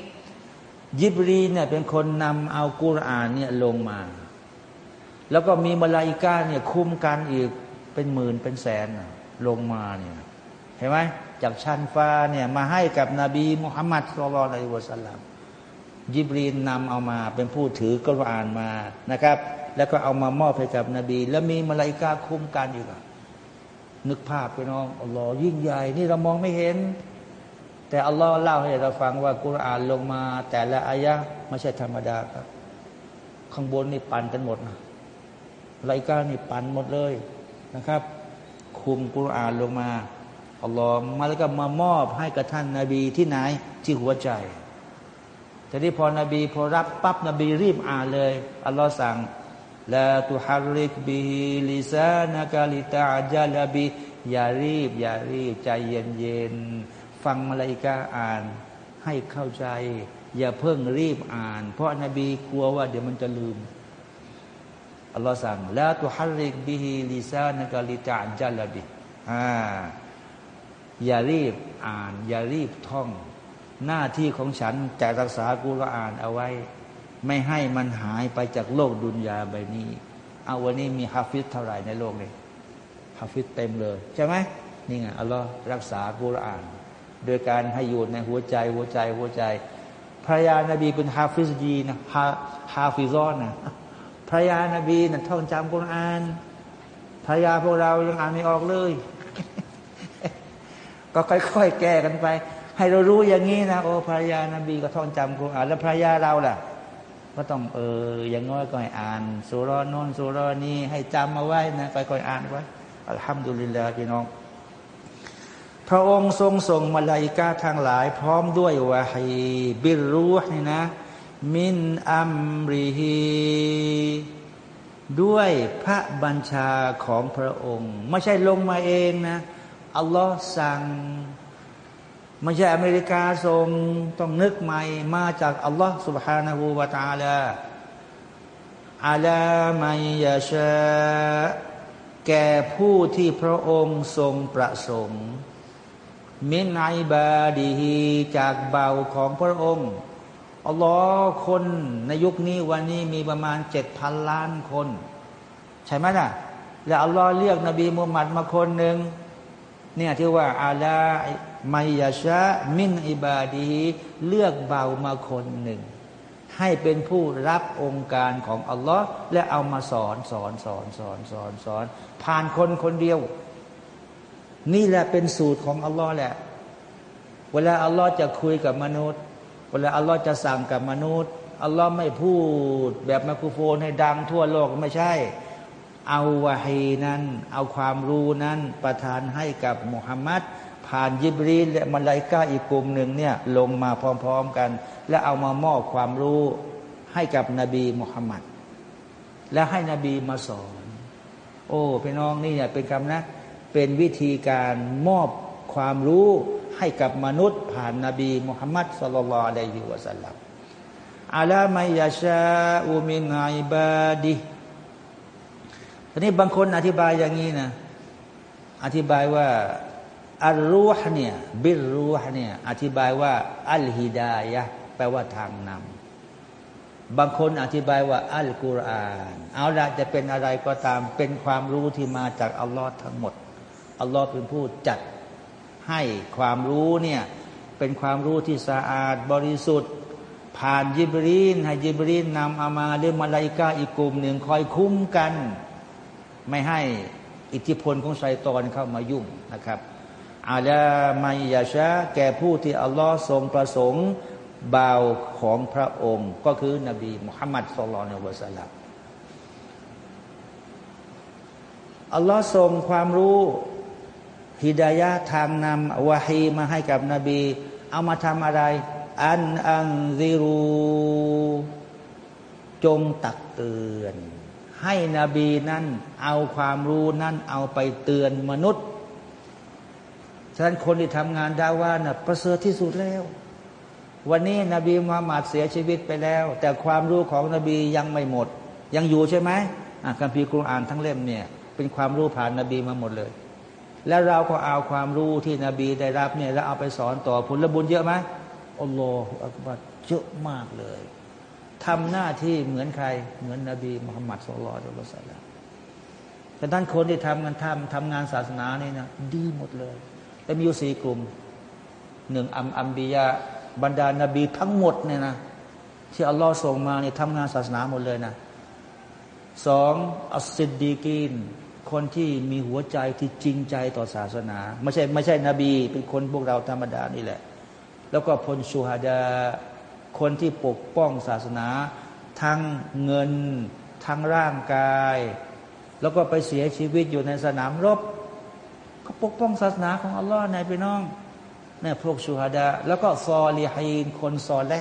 Speaker 1: ยิบรีเนี่ยเป็นคนนำเอากุรอานเนี่ยลงมา แล้วก็มีมาลาอิกาเนี่ยคุมกันอีกเป็นหมื่นเป็นแสนลงมาเนี่ยเห็นไหมจากชั้นฟ้าเนี่ยมาให้กับนบีมุฮัมมัดสุลลัลอิวะสัลลัม ยิบรีนนำเอามาเป็นผู้ถือกุรอานมานะครับ แล้วก็เอามามอบให้กับนบี แล้วมีมาลาอิกาคุมกันอยู่กันึกภาพไปน้องอัลลอฮ์ยิ่งใหญ่ นี่เรามองไม่เห็น แต่อัลลอฮ์เล่าให้เราฟังว่ากุรอานลงมา แต่ละอายะไม่ใช่ธรรมดาครับ ข้างบนนี่ปั่นกันหมดนะรายกานี่ปั่นหมดเลยนะครับ คุมกุรอานลงมาอัลลอฮ์มาแล้วก็มามอบให้กับท่านนาบีที่ไหนที่หัวใจ แต่ที่พอนบีพอรับปั๊บนบีรีบอ่านเลย อัลลอฮ์สั่งลาตุฮาริกบิลิซานะกาลิตาจาลบิอย่ารีบ อย่ารีบ ใจเย็นเย็นฟังมาลายกาอ่าน ให้เข้าใจ อย่าเพิ่งรีบอ่าน เพราะนบีกลัวว่าเดี๋ยวมันจะลืมอัลลอฮ์สั่งلا تحرك به لسانك لتعجل به อ่าอย่ารีบอ่าน อย่ารีบท่อง หน้าที่ของฉันจะรักษากุรอานเอาไว้ ไม่ให้มันหายไปจากโลกดุนยาใบนี้ เอาวันนี้มีฮาฟิซเท่าไหร่ในโลกนี้ฮาฟิซเต็มเลย ใช่ไหมนี่ไงอัลลอฮ์รักษากุรอาน โดยการให้อยู่ในหัวใจหัวใจหัวใจภรรยานาบีเป็นฮาฟิซดีนะฮาฮาฟิซอนนะภรรยานาบีนะ่ะท่องจำกุรอานภรรยาพวกเรายังอ่านไม่ออกเลย ก็ค่อยๆแก้กันไป ให้เรารู้อย่างนี้นะโอ้ภรรยานบีก็ท่องจำกุรอานแล้วภรรยาเราล่ะ ก็ต้องเอออย่างน้อยก็ให้อ่านสุรนนสุรนี้ให้จำมาไว้นะค่อยๆอ่านไว้อัลฮัมดุลิลลาห์พี่น้อง พระองค์ทรงส่งมาลายิกาทางหลาย พร้อมด้วยวะฮีบิรูห์นี่นะ มินอัมริฮีด้วยพระบัญชาของพระองค์ ไม่ใช่ลงมาเองนะอัลลอฮ์สั่ง ไม่ใช่อเมริกาทรงต้องนึกใหม่มาจากอัลลอฮ์ سبحانه และ تعالى อาลามัยยาชาแก่ผู้ที่พระองค์ทรงประสงค์มินไอบาดีฮีจากเบาของพระองค์อัลลอฮ์คนในยุคนี้วันนี้มีประมาณเจ็ดพันล้านคน ใช่ไหมล่ะ แล้วอัลลอฮ์เรียกนบีมุฮัมมัดมาคนหนึ่งเนี่ยที่ว่าอาลา ไมยาชะมินอิบาดีเลือกเบามาคนหนึ่ง ให้เป็นผู้รับองค์การของอัลลอฮ์และเอามาสอนสอนสอนสอนสอนสอน ผ่านคนคนเดียว นี่แหละเป็นสูตรของอัลลอฮ์แหละ เวลาอัลลอฮ์จะคุยกับมนุษย์ เวลาอัลลอฮ์จะสั่งกับมนุษย์อัลลอฮ์ไม่พูด แบบไมโครโฟนให้ดังทั่วโลกไม่ใช่ เอาวะฮีนั้น เอาความรู้นั้น ประทานให้กับมุฮัมมัด ผ่านยิบรีและมาลายกาอีกกลุ่มหนึ่งเนี่ยลงมาพร้อมๆกัน และเอามามอบความรู้ให้กับนบีมุฮัมมัดและให้นบีมาสอน โอ้พี่น้องนี่เนี่ยเป็นคำนะเป็นวิธีการมอบความรู้ให้กับมนุษย์ผ่านนบีมุฮัมมัดสลลัลอะลัยฮิวะสัลลัมอาลามายาชาอุมินไอบาดีทีนี้บางคนอธิบายอย่างนี้นะ อธิบายว่า อัลรูห์เนี่ยบิลรูห์เนี่ยอธิบายว่า อัลฮิดายะแปลว่าทางนำบางคนอธิบายว่า อัลกุรอาน เอาละจะเป็นอะไรก็ตามเป็นความรู้ที่มาจากอัลลอฮ์ทั้งหมดอัลลอฮ์เป็นผู้จัดให้ความรู้เนี่ยเป็นความรู้ที่สะอาดบริสุทธิ์ ผ่านยิบรีนให้ยิบรีนนำอามาหรือมาลายกาอีกกลุ่มหนึ่งคอยคุ้มกัน ไม่ให้อิทธิพลของไซตอนเข้ามายุ่งนะครับ อาลามายาชะแก่ผู้ที่อัลลอฮ์ทรงประสงค์บ่าวของพระองค์ ก็คือนบีมุฮัมมัดสุลลัลวะสัลลัมอัลลอฮ์ทรงความรู้ฮิดายะทางนำวะฮีมาให้กับนบี เอามาทำอะไร อันอันซิรู จงตักเตือน ให้นบีนั้นเอาความรู้นั้นเอาไปเตือนมนุษย์ ฉะนั้นคนที่ทำงานดาว่านะ่ะประเสริฐที่สุดแล้ว วันนี้นบีมุฮัมมัดเสียชีวิตไปแล้ว แต่ความรู้ของนบียังไม่หมด ยังอยู่ใช่ไหมอะคัมภีร์กุรอานทั้งเล่มเนี่ย เป็นความรู้ผ่านนบีมาหมดเลย แล้วเราก็เอาความรู้ที่นบีได้รับเนี่ยแล้วเอาไปสอนต่อผลบุญเยอะไหมอัลลอฮฺอักบัดเยอะมากเลยทำหน้าที่เหมือนใครเหมือนนบีมุฮัมมัดสุลลัลลอฮฺสัลลัมแต่ท่านคนที่ทำงานทำทำงานศาสนานี่นะดีหมดเลย แต่มีอยู่สี่กลุ่มหนึ่งอัมอัมบียาบรรดานาบีทั้งหมดเนี่ยนะที่อัลลอฮ์ส่งมาเนี่ยทำงานศาสนาหมดเลยนะสองอัสซิดดีกีนคนที่มีหัวใจที่จริงใจต่อศาสนา ไม่ใช่ไม่ใช่นบี เป็นคนพวกเราธรรมดานี่แหละ แล้วก็พลชูฮาดา คนที่ปกป้องศาสนา ทั้งเงิน ทั้งร่างกาย แล้วก็ไปเสียชีวิตอยู่ในสนามรบ ก็ปกป้องศาสนาของอัลลอฮ์ในพี่น้องเนี่ยพวกชูฮาดา แล้วก็ซอลีฮีนคนซอและ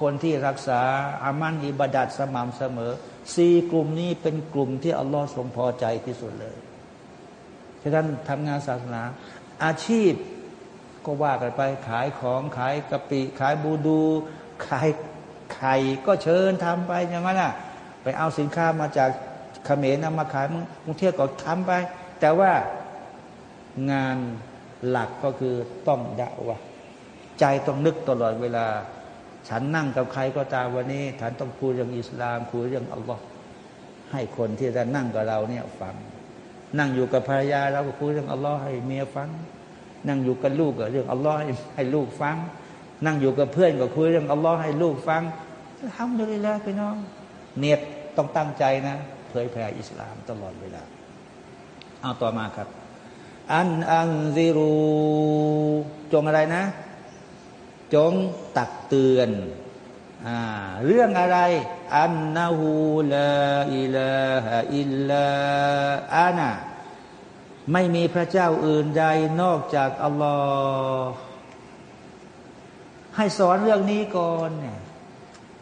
Speaker 1: คนที่รักษาอามันอิบาดัดสม่ำเสมอสี่กลุ่มนี้เป็นกลุ่มที่อัลลอฮ์ทรงพอใจที่สุดเลยฉะนั้นทำงานศาสนา อาชีพก็ว่ากันไปขายของขายกะปิ ขายบูดู ขายไข่ก็เชิญทำไปอย่างนั้นน่ะ ไปเอาสินค้ามาจากเขมรนำมาขายกรุงเทพก็ทำไป แต่ว่า งานหลักก็คือต้องดะวะใจต้องนึกตลอดเวลา ฉันนั่งกับใครก็ตามวันนี้ฉันต้องคุยเรื่องอิสลามคุยเรื่องอัลลอฮ์ให้คนที่จะนั่งกับเราเนี่ยฟัง นั่งอยู่กับภรรยาเราก็คุยเรื่องอัลลอฮ์ให้เมียฟัง นั่งอยู่กับลูกก็เรื่องอัลลอฮ์ให้ให้ลูกฟัง นั่งอยู่กับเพื่อนก็คุยเรื่องอัลลอฮ์ให้ลูกฟังทำดูเลยแล้วพี่น้อง เนียดต้องตั้งใจนะ เผยแผ่อิสลามตลอดเวลา เอาต่อมาครับ อันอังซิรู จงอะไรนะ จงตักเตือนอเรื่องอะไร อันนาหูลาอิลาฮอิลลาอานะไม่มีพระเจ้าอื่นใดนอกจากอัลลอฮ์ให้สอนเรื่องนี้ก่อนเนี่ย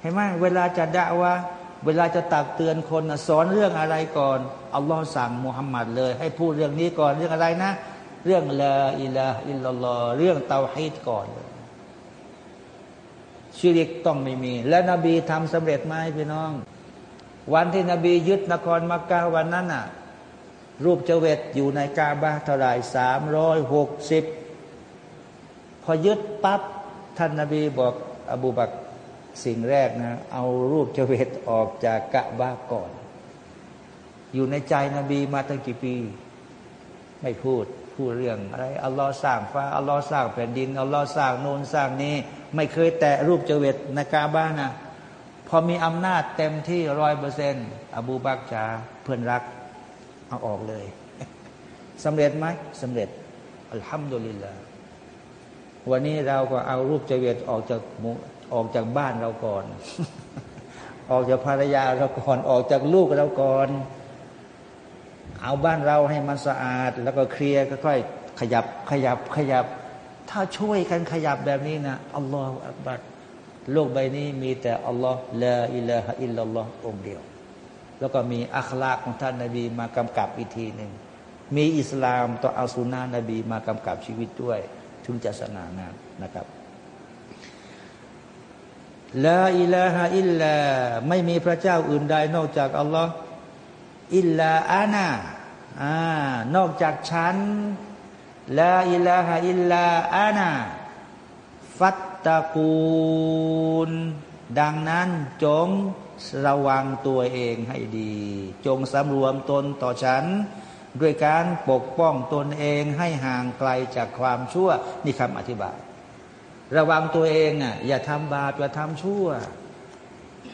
Speaker 1: เห็นไหมเวลาจะด่าว่า เวลาจะตักเตือนคนสอนเรื่องอะไรก่อนอัลลอฮ์สั่งมุฮัมมัดเลย ให้พูดเรื่องนี้ก่อนเรื่องอะไรนะ เรื่องละอิละอิลลอเรื่องเตาฮีดก่อนเลยชีริกต้องไม่มี และนบีทำสำเร็จไหมพี่น้อง วันที่นบียึดนครมักกะวันนั้นน่ะ รูปเจเวตอยู่ในกาบาเท่าไรสามร้อยหกสิบพอยึดปั๊บท่านนาบีบอกอบูบัก สิ่งแรกนะ เอารูปเจเวตออกจากกะบ้าก่อน อยู่ในใจนบีมาตั้งกี่ปี ไม่พูดพูดเรื่องอะไรอัลลอฮ์สร้างฟ้าอัลลอฮ์สร้างแผ่นดินอัลลอฮ์สร้างโนนสร้างนี้ ไม่เคยแตะรูปเจเวตในกาบ้านะพอมีอำนาจเต็มที่ร้อยเปอร์เซนต์อบูบักจาเพื่อนรัก เอาออกเลยสำเร็จไหมสำเร็จอัลฮัมดุลิลลาห์วันนี้เราก็เอารูปเจเวตออกจาก ออกจากบ้านเราก่อน ออกจากภรรยาเราก่อน ออกจากลูกเราก่อน เอาบ้านเราให้มันสะอาด แล้วก็เคลียร์ค่อยๆขยับขยับขยับ ถ้าช่วยกันขยับแบบนี้นะอัลลอฮฺอักบัดโลกใบนี้มีแต่อัลลอฮ์ละอิละฮะอิลลัลลอฮ์องเดียว แล้วก็มีอัคลาของท่านนาบีมากำกับอีกทีหนึ่งมีอิสลามต่ออัลสุนานะบีมากำกับชีวิตด้วย ถึงจะสง่างามนะครับ ลาอิลาฮะอิลลาไม่มีพระเจ้าอื่นใดนอกจากอัลลอฮ์อิลลาอานาอ่านอกจากฉันลาอิลาฮะอิลลาอานาฟัตตะกูล ดังนั้นจงระวังตัวเองให้ดี จงสำรวมตนต่อฉัน ด้วยการปกป้องตนเองให้ห่างไกลจากความชั่ว นี่คำอธิบาย ระวังตัวเองอะอย่าทำบาปอย่าทำชั่ว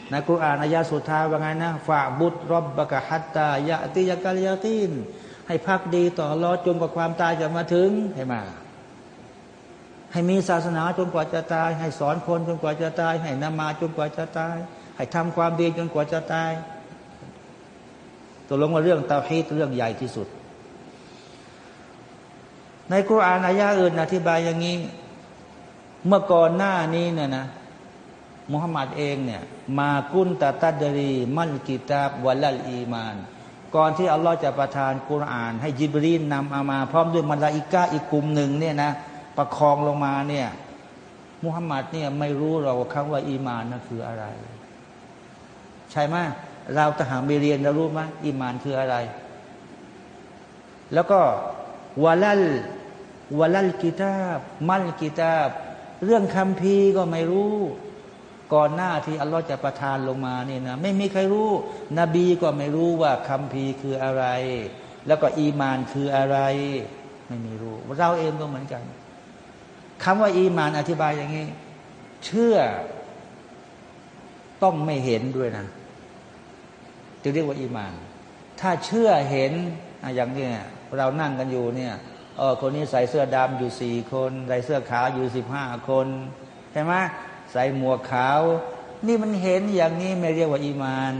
Speaker 1: ในกุรอานอายาสุดท้ายว่าไงนะฝาบุตรรบบกะฮัตตายะติยกาลยาตินให้พักดีต่อรอจนกว่าความตายจะมาถึงให้มา ให้มีศาสนาจนกว่าจะตาย ให้สอนคนจนกว่าจะตาย ให้นมาจนกว่าจะตาย ให้ทำความดีจนกว่าจะตายตกลงว่าเรื่องเตาฮีตเรื่องใหญ่ที่สุด ในกุรอานอายาอื่นอธิบายอย่างนี้ เมื่อก่อนหน้านี้เนี่ยนะมุฮัมมัดเองเนี่ยมากุนตาตัดดรี มัลกิตาบวัลลอีมาน ก่อนที่อัลลอฮ์จะประทานกุรอาน ให้ยิบรีนนำเอามา พร้อมด้วยมัลาอิกาอีกกลุ่มหนึ่งเนี่ยนะประคองลงมาเนี่ยมุฮัมมัดเนี่ยไม่รู้เราคำว่าอีมานนั่นคืออะไร ใช่ไหมเราทหารไปเรียนเรารู้ไหมอีมานคืออะไร แล้วก็วาลัลวาลัลกิตาบมัลกิตาบ เรื่องคำพีก็ไม่รู้ ก่อนหน้าที่อัลลอฮ์จะประทานลงมาเนี่ยนะไม่มีใครรู้ นบีก็ไม่รู้ว่าคำพีคืออะไร แล้วก็อีมานคืออะไร ไม่มีรู้ เราเองก็เหมือนกันคำว่าอีมานอธิบายอย่างนี้ เชื่อต้องไม่เห็นด้วยนะจึงเรียกว่าอีมาน ถ้าเชื่อเห็นอย่างนี้เรานั่งกันอยู่เนี่ย เออคนนี้ใส่เสื้อดำอยู่สี่คน ใส่เสื้อขาวอยู่สิบห้าคนใช่ไหมใส่หมวกขาว นี่มันเห็นอย่างนี้ไม่เรียกว่าอีมาน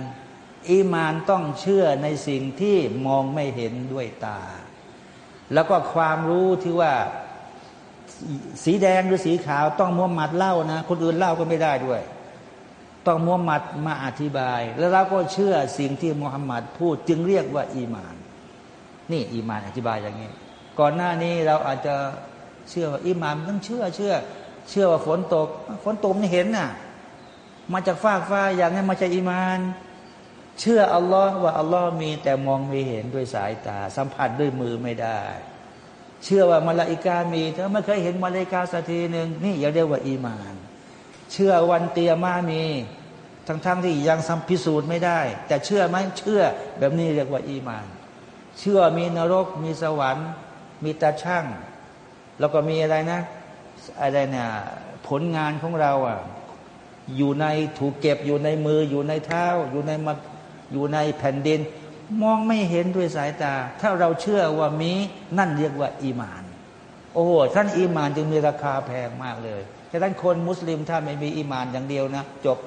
Speaker 1: อีมานต้องเชื่อในสิ่งที่มองไม่เห็นด้วยตา แล้วก็ความรู้ที่ว่าสีแดงหรือสีขาวต้องมุฮัมมัดเล่านะคนอื่นเล่าก็ไม่ได้ด้วย ต้องมุฮัมมัดมาอธิบาย แล้วเราก็เชื่อสิ่งที่มุฮัมมัดพูดจึงเรียกว่า อีมาน นี่อีมานอธิบายอย่างนี้ ก่อนหน้านี้เราอาจจะเชื่อว่าอีมานต้องเชื่อเชื่อ เชื่อว่าฝนตก ฝนตกไม่เห็นน่ะ มาจากฟ้าฟ้าอย่างนี้มาจากอีมาน เชื่ออัลลอฮ์ว่าอัลลอฮ์มีแต่มองไม่เห็นด้วยสายตา สัมผัสด้วยมือไม่ได้ เชื่อว่ามาลาอิกามีแต่ไม่เคยเห็นมาลาอิกาสักทีหนึ่งนี่อย่าเรียกว่าอีมาน เชื่อวันเตียมามีทั้งๆทที่ยังสัมพิสูจน์ไม่ได้ แต่เชื่อไหมเชื่อแบบนี้เรียกว่าอีมาน เชื่อมีนรกมีสวรรค์ มีตาช่าง แล้วก็มีอะไรนะอะไรเนี่ยผลงานของเราอะอยู่ในถูกเก็บอยู่ในมืออยู่ในเท้า อยู่ในมาอยู่ในแผ่นดิน มองไม่เห็นด้วยสายตา ถ้าเราเชื่อว่ามีนั่นเรียกว่า อีมาน โอ้โหท่านอีมานจึงมีราคาแพงมากเลยแต่ท่านคนมุสลิมถ้าไม่มีอีมานอย่างเดียวนะ จบ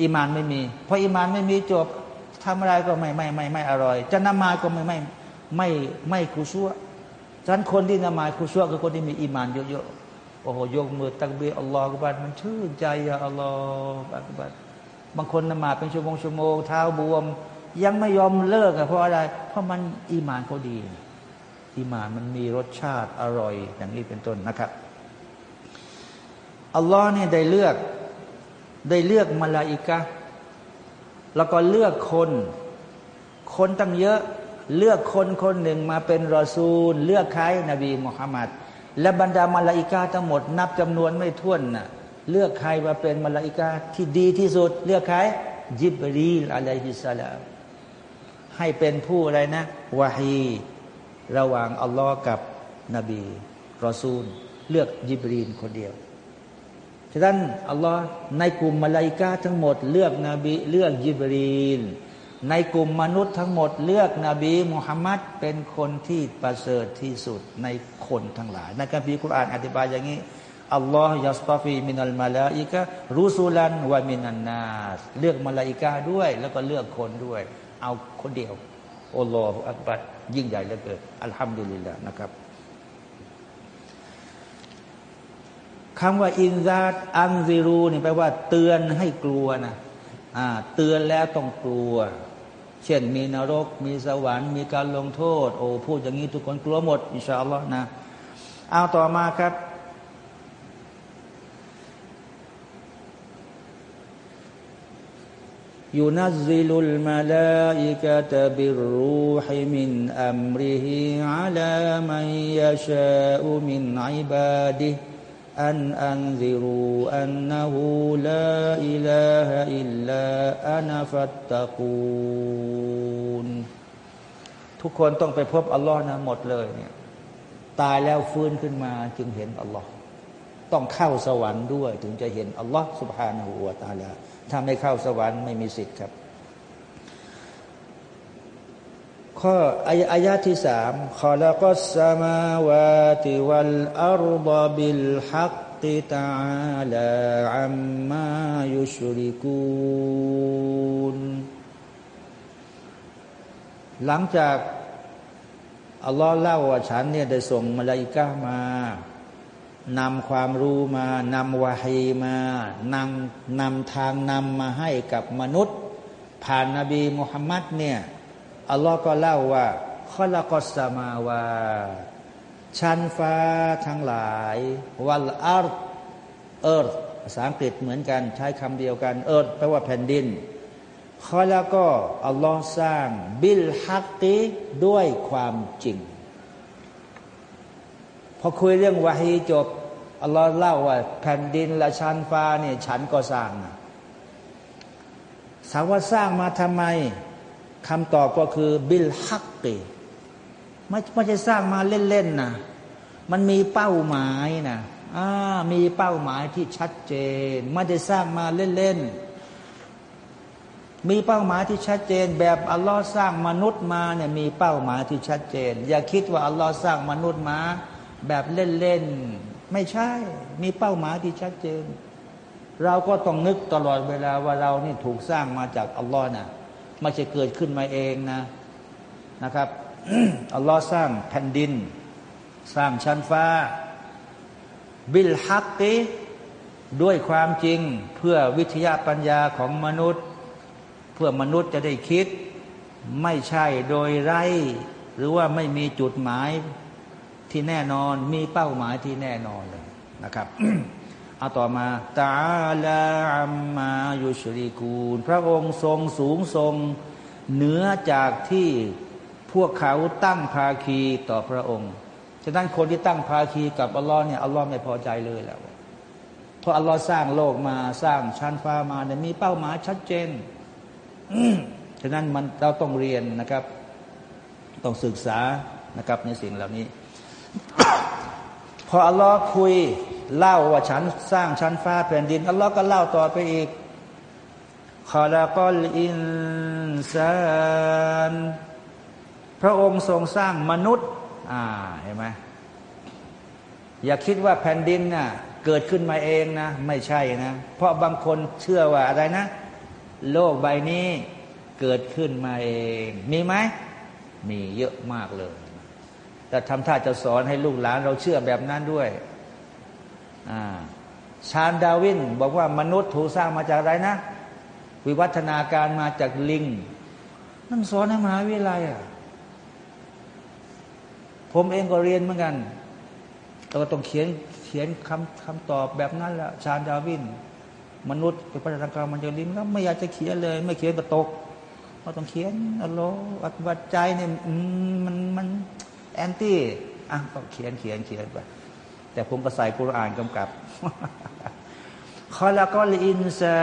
Speaker 1: อีมานไม่มี เพราะอีมานไม่มีจบทำอะไรก็ไม่ไม่ไม่ไม่อร่อย จะนมาซก็ไม่ไม่ ไม่ไม่คุชัวะท่านคนที่นมาซคุชัวะคือคนที่มีอีมานเยอะๆโอ้โหยกมือตักเบียอัลลอฮฺกุบัดมันชื่นใจอะอัลลอฮฺกุบัดบางคนนมาเป็นชั่วโมงชั่วโมงเท้าบวม ยังไม่ยอมเลิกอะเพราะอะไร เพราะมันอีมานเขาดี อีมานมันมีรสชาติอร่อยอย่างนี้เป็นต้นนะครับอัลลอฮ์เนี่ยได้เลือกได้เลือกมาลาอิกะแล้วก็เลือกคน คนตั้งเยอะ เลือกคนคนหนึ่งมาเป็นรอซูล เลือกใครนบีมุฮัมมัดและบรรดามาลาอิกาทั้งหมด นับจำนวนไม่ถ้วนนะ่ะเลือกใครมาเป็นมาลาอิกาที่ดีที่สุด เลือกใครยิบรีลอะลัยฮิสสลามให้เป็นผู้อะไรนะวาฮีระหว่างอัลลอฮ์กับนบีรอซูล เลือกยิบรีนคนเดียวฉะนั้นอัลลอฮ์ในกลุ่มมาลาอิกาทั้งหมด เลือกนบีเลือกยิบรีน ในกลุ่มมนุษย์ทั้งหมดเลือกนบีมุฮัมมัดเป็นคนที่ประเสริฐที่สุดในคนทั้งหลาย ในคัมภีร์คุรานอธิบายอย่างนี้الله يصطفي من الملائكة رسلا ومن الناس เลือกมาลาอิกาด้วย แล้วก็เลือกคนด้วย เอาคนเดียวالله أكبر ยิ่งใหญ่เหลือเกินالحمد لله นะครับคำว่าإنذار أنذروا นี่แปลว่า เตือนให้กลัวนะอ่าเตือนแล้วต้องกลัว เช่นมีนรก มีสวรรค์ มีการลงโทษ โอ้พูดอย่างนี้ทุกคนกลัวหมดอินชาอัลลอฮ์นะเอาต่อมาครับ ينزل الملائكة بالروح من أمره على من يشاء من عباده อันอันซิรูอันนะฮูลาอิลาฮอิลลาอานาฟัตตะกูนทุกคนต้องไปพบอัลลอฮ์นะหมดเลยเนี่ยตายแล้วฟื้นขึ้นมาจึงเห็นอัลลอฮ์ต้องเข้าสวรรค์ด้วย ถึงจะเห็นอัลลอฮ์สุบฮานหัวตาลาถ้าไม่เข้าสวรรค์ไม่มีสิทธิ์ครับ ข้ออายาที่สามขอละก็สมาวาติวัลอารบบิลฮักติตาลาอัมมายุชริกูนหลังจากอัลลอฮ์เล่าว่าฉันเนี่ยได้ส่งมาลาอิกามานำความรู้มานำวาฮีมานำนำทางนำมาให้กับมนุษย์ ผ่านนบีมุฮัมมัดเนี่ย อัลลอฮ์ก็เล่าว่าขลกอสมาวาชั้นฟ้าทั้งหลายวัลอาร์เอิร์ภาษาอังกฤษเหมือนกันใช้คำเดียวกัน เอิร์ธแปลว่าแผ่นดินขาแล้วก็อัลลอฮ์สร้างบิลฮักติด้วยความจริง พอคุยเรื่องวาฮีจบอัลลอฮ์เล่าว่า แผ่นดินและชั้นฟ้าเนี่ยฉันก็สร้างนะถามว่าสร้างมาทำไม คำตอบก็คือบิลฮักติไม่ไม่ใช่สร้างมาเล่นๆนะมันมีเป้าหมายนะมีเป้าหมายที่ชัดเจน ไม่ได้สร้างมาเล่นๆมีเป้าหมายที่ชัดเจน แบบอัลลอฮ์สร้างมนุษย์มาเนี่ยมีเป้าหมายที่ชัดเจน อย่าคิดว่าอัลลอฮ์สร้างมนุษย์มา แบบเล่นๆไม่ใช่ มีเป้าหมายที่ชัดเจน เราก็ต้องนึกตลอดเวลาว่าเรานี่ถูกสร้างมาจากอัลลอฮ์นะ ไม่ใช่เกิดขึ้นมาเองนะนะครับอัลลอฮ์สร้างแผ่นดิน สร้างชั้นฟ้า บิลฮักติด้วยความจริงเพื่อวิทยาปัญญาของมนุษย์ เพื่อมนุษย์จะได้คิด ไม่ใช่โดยไรหรือว่าไม่มีจุดหมายที่แน่นอนมีเป้าหมายที่แน่นอนเลยนะครับ เอาต่อมาตาลาอัมมายุชริกูล พระองค์ทรงสูงทรงเหนือจากที่พวกเขาตั้งภาคีต่อพระองค์ ฉะนั้นคนที่ตั้งภาคีกับอัลลอฮ์เนี่ยอัลลอฮ์ไม่พอใจเลยแล้ว เพราะอัลลอฮ์สร้างโลกมาสร้างชั้นฟ้ามาเนี่ยมีเป้าหมายชัดเจน ฉะนั้นมันเราต้องเรียนนะครับ ต้องศึกษานะครับในสิ่งเหล่านี้ พออัลลอฮ์คุย เล่าว่าฉันสร้างชั้นฟ้าแผ่นดินอัลลอฮ์ก็เล่าต่อไปอีกขอลากอลอินซานพระองค์ทรงสร้างมนุษย์ อ่าเห็นไหมอย่าคิดว่าแผ่นดินน่ะเกิดขึ้นมาเองนะ ไม่ใช่นะ เพราะบางคนเชื่อว่าอะไรนะ โลกใบนี้เกิดขึ้นมาเอง มีไหม มีเยอะมากเลยแต่ทำท่าจะสอนให้ลูกหลานเราเชื่อแบบนั้นด้วย ชาญดาวินบอกว่ามนุษย์ถูกสร้างมาจากอะไรนะ วิวัฒนาการมาจากลิง นั่นสอนในมหาวิทยาลัยอะผมเองก็เรียนเหมือนกันแต่ก็ต้องเขียนเขียนคำคำตอบแบบนั้นแหละชาญดาวิน มนุษย์เป็นพัฒนาการมันจะลิ้นแล้วไม่อยากจะเขียนเลย ไม่เขียนก็ตกเราต้องเขียนอัลลอฮฺอัตบัดใจเนี่ยมันมันแอนตี้อะก็เขียนเขียนเขียนไป แต่ผมก็ใส่กุรอานกำกับขอละก็ลินซา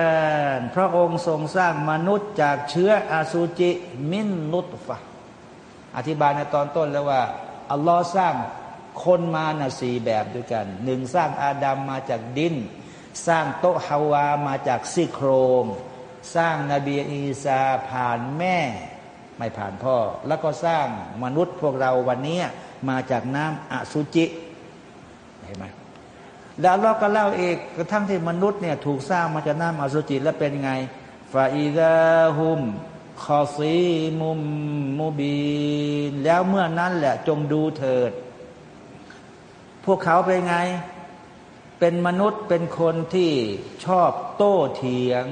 Speaker 1: นพระองค์ทรงสร้างมนุษย์จากเชื้ออาซูจิมินนุตฟะอธิบายในตอนต้นแล้วว่า อัลลอฮ์สร้างคนมานะสี่แบบด้วยกัน หนึ่งสร้างอาดัมมาจากดิน สร้างโตฮาวามาจากซี่โครง สร้างนบีอีสาผ่านแม่ ไม่ผ่านพ่อ แล้วก็สร้างมนุษย์พวกเราวันนี้มาจากน้ำอสุจิ เห็นไหมแล้วเราก็เล่าเอกกระทั่งที่มนุษย์เนี่ยถูกสร้างมาจากน้ำอสุจิแล้วเป็นไงฟาอิดาฮุมคอซีมุมมูบีนแล้วเมื่อนั้นแหละจงดูเถิด พวกเขาเป็นไง เป็นมนุษย์เป็นคนที่ชอบโต้เถียง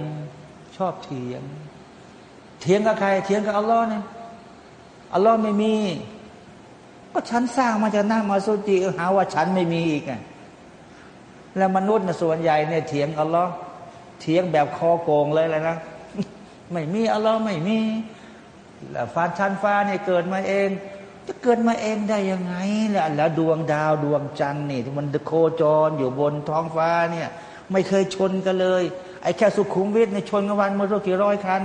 Speaker 1: ชอบเถียง เถียงกับใคร เถียงกับอัลลอฮ์เนี่ยอัลลอฮ์ไม่มี ก็ฉันสร้างมาจากหน้ามาสุจิหาว่าฉันไม่มีอีกไงแล้วมนุษย์ส่วนใหญ่เนี่ยเถียงอัลลอฮ์เถียงแบบคอโกงเลยเลยนะไม่มีอัลลอฮ์ไม่มีแล้วฟ้าชั้นฟ้าเนี่ยเกิดมาเอง จะเกิดมาเองได้ยังไงล่ะแล้วดวงดาวดวงจันทร์นี่ที่มันโคจรอยู่บนท้องฟ้าเนี่ย ไม่เคยชนกันเลย ไอ้แค่สุขุมวิทในชนกันวันมารู้กี่ร้อยคัน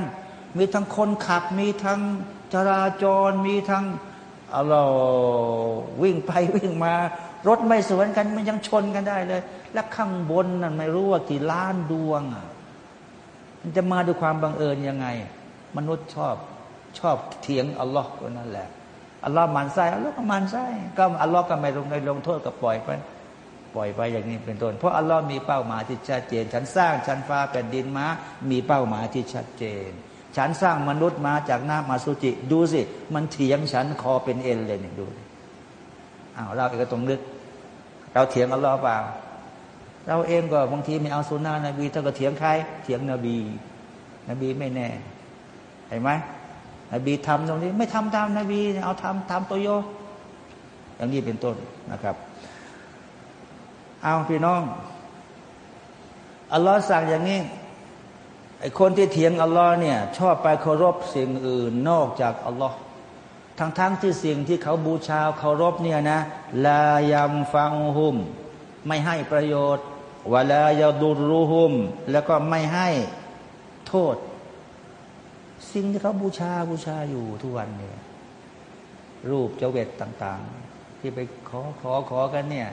Speaker 1: มีทั้งคนขับมีทั้งจราจรมีทั้ง เอัลลอฮ์วิ่งไปวิ่งมา รถไม่สวนกันมันยังชนกันได้เลย และข้างบนนั่นไม่รู้ว่ากี่ล้านดวงอะมันจะมาด้วยความบังเอิญยังไง มนุษย์ชอบชอบเถียงอัลลอฮ์ตัวนั้นแหละอัลลอฮ์มันไส้อัลลอฮ์ก็มันไส้ก็อัลลอฮ์ก็ไม่ลงในลงโทษก็ปล่อยไปปล่อยไปอย่างนี้เป็นต้น เพราะอัลลอฮ์มีเป้าหมายที่ชัดเจน ฉันสร้างชั้นฟ้าแผ่นดินมา มีเป้าหมายที่ชัดเจน ฉันสร้างมนุษย์มาจากน้ำมาสุจิ ดูสิ มันเถียงฉันคอเป็นเอ็นเลยเนี่ยดูอ้าวเราเองก็ต้องนึก เราเถียงอัลลอฮ์เปล่า เราเองก็บางทีไม่เอาสุนนะนบีถ้าก็เถียงใคร เถียงนบี นบีไม่แน่ เห็นไหมนบีทำตรงนี้ ไม่ทำตามนบี เอาทำทำตัวโยอย่างนี้เป็นต้นนะครับ เอาพี่น้องอัลลอฮ์สั่งอย่างนี้ ไอ้คนที่เถียงอัลลอฮ์เนี่ยชอบไปเคารพสิ่งอื่นนอกจากอัลลอฮ์ทั้งๆทที่สิ่งที่เขาบูชาเคารพเนี่ยนะลายำฟังหุม ไม่ให้ประโยชน์วลายาดุรุหุม แล้วก็ไม่ให้โทษ สิ่งที่เขาบูชาบูชาอยู่ทุกวันเนี่ยรูปเจเวตต่าง ๆ ที่ไปขอขอขอกันเนี่ย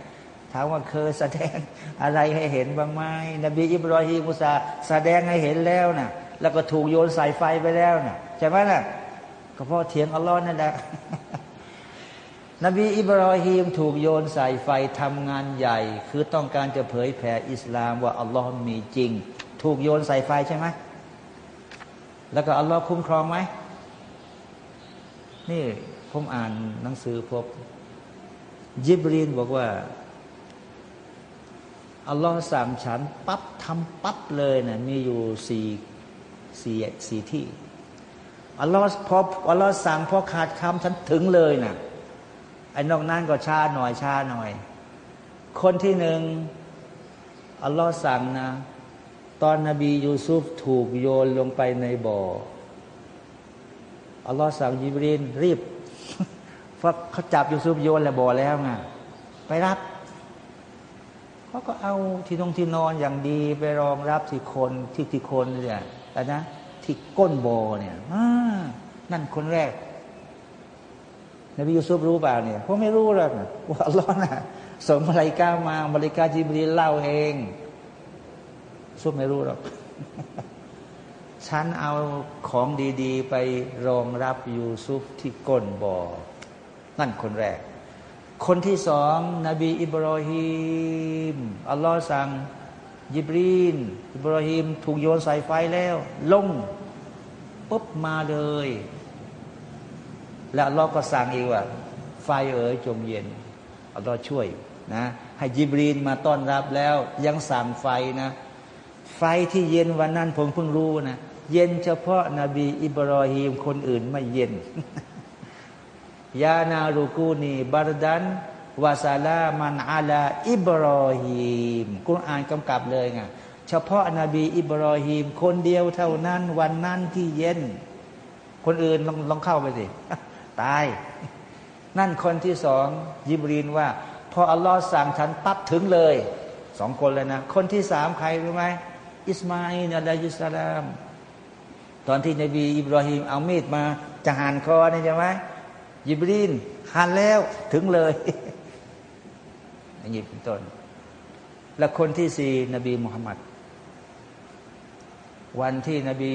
Speaker 1: ถามว่าเคยแสดงอะไรให้เห็นบ้างไหมนบีอิบรอฮีมุสาแสดงให้เห็นแล้วนะแล้วก็ถูกโยนใส่ไฟไปแล้วนะใช่ไหมนะ่ะก็เพราะเถียงอัลลอฮ์นั่นแหละนบีอิบรอฮีมถูกโยนใส่ไฟทำงานใหญ่ คือต้องการจะเผยแผ่อิสลามว่าอัลลอฮ์มีจริง ถูกโยนใส่ไฟใช่ไหมแล้วก็อัลลอฮ์คุ้มครองไหมนี่ผมอ่านหนังสือพบยิบรีนบอกว่า อัลลอฮ์สั่งฉันปั๊บทำปั๊บเลยนะมีอยู่สี่สี่สี่ที่อัลลอฮ์พออัลลอฮ์สั่งพอขาดคำฉันถึงเลยนะไอ้นอกนั้นก็ช้าหน่อยช้าหน่อย คนที่หนึ่งอัลลอฮ์สั่งนะ ตอนนบียูซุฟถูกโยนลงไปในบ่ออัลลอฮ์สั่งยิบรีนรีบเพราะเขาจับยูซุฟโยนแล้วบ่อแล้วไงไปรับ เขาก็เอาที่นงที่นอนอย่างดีไปรองรับที่คนที่ที่คนเนี่ยแต่นะที่ก้นโบเนี่ยนั่นคนแรกนบียูซุฟรู้เปล่าเนี่ยพวกไม่รู้หรอกว่าอัลลอฮ์นะส่งมาลายกามามาลายกาจิบรีเล่าเองซุฟไม่รู้หรอกฉันเอาของดี ๆ ไปรองรับยูซุฟที่ก้นบ่อนั่นคนแรก คนที่สองนบีอิบรอฮิมอัลลอฮ์สั่งยิบรีนอิบรอฮิมถูกโยนใส่ไฟแล้ว ลงปุ๊บมาเลย แล้วอัลลอฮ์ก็สั่งอีกว่า ไฟเอ๋ยจงเย็นอัลลอฮ์ช่วยนะให้ยิบรีนมาต้อนรับแล้ว ยังสั่งไฟนะ ไฟที่เย็นวันนั้นผมเพิ่งรู้นะ เย็นเฉพาะนาบีอิบรอฮิมคนอื่นไม่เย็น ยานารูกูนีบารดันวาซาลามันอาลาอิบรอฮีมกุณอ่านกำกับเลยไงเฉพาะนาบีอิบรอฮีม คนเดียวเท่านั้น วันนั้นที่เย็น คนอื่นลองลองเข้าไปสิ ตาย นั่นคนที่สองยิบรีนว่า พออัลลอฮ์สั่งฉันปั๊บถึงเลยสองคนเลยนะ คนที่สามใครรู้ไหมอิสมาอินอัลลอฮิสลาม ตอนที่นบีอิบราฮิมเอามีดมาจะหั่นคอนี่ใช่ไหม ยิบรีนหันแล้วถึงเลยอย่างนี้เป็นต้น และคนที่สี่นบีมุฮัมมัดวันที่นบี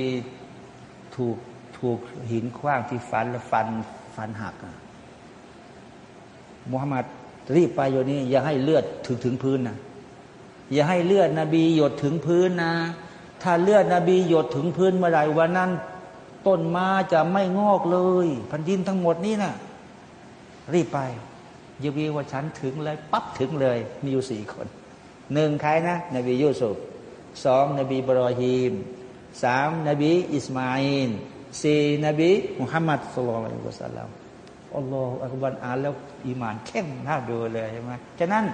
Speaker 1: ถูกถูกหินคว้างที่ฟันแล้วฟันฟันหักมุฮัมมัดรีบไปอยู่นี่อย่าให้เลือดถึงถึงพื้นนะอย่าให้เลือดนบีหยดถึงพื้นนะ ถ้าเลือดนบีหยดถึงพื้นเมื่อไรวันนั้น ต้นมาจะไม่งอกเลยพันดินทั้งหมดนี่นะ่ะ รีบไปยิบีว่าฉันถึงเลยปั๊บถึงเลย มีอยู่สี่คนหนึ่งใครนะ นบียูซุฟสองนบีบรอฮีมสามนบีอิสมาอินสี่นบีมุฮัมมัดสุลลัลลอฮุสลามอัลลอฮฺอักบันอ่านแล้วอีมานเข้มน่าดูเลยใช่ไหมฉะนั้น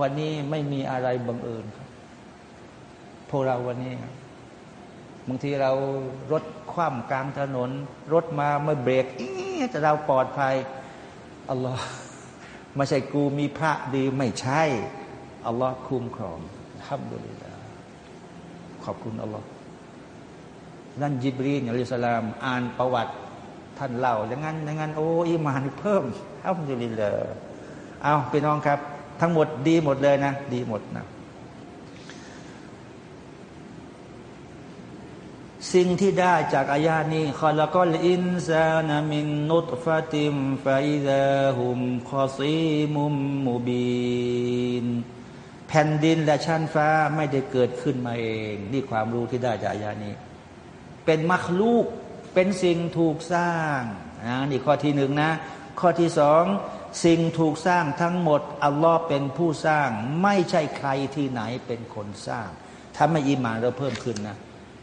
Speaker 1: วันนี้ไม่มีอะไรบังเอิญครับพวกเราวันนี้ บางทีเรารถคว่ำกลางถนน รถมาไม่เบรกแต่เราปลอดภัยอัลลอฮ์ไม่ใช่กูมีพระดีไม่ใช่อัลลอฮ์คุ้มครองฮัมดุลิลาขอบคุณอัลลอฮ์นั่นยิบรีนอัลลอฮฺสลาม อ่านประวัติท่านเล่าอย่างนั้นอย่างนั้นโอ้อิมานเพิ่มฮัมดุลิลาเอาพี่น้องครับ ทั้งหมดดีหมดเลยนะ ดีหมดนะ สิ่งที่ได้จากอายานี้ขลกลอินซานามินนุตฟาติมฟาอิดาฮุมคอซีมุมมูบีนแผ่นดินและชั้นฟ้าไม่ได้เกิดขึ้นมาเอง นี่ความรู้ที่ได้จากอายานี้ เป็นมักลูกเป็นสิ่งถูกสร้างนะนี่ข้อที่หนึ่งนะ ข้อที่สองสิ่งถูกสร้างทั้งหมด อัลลอฮ์เป็นผู้สร้าง ไม่ใช่ใครที่ไหนเป็นคนสร้างถ้าไม่อิมานเราเพิ่มขึ้นนะ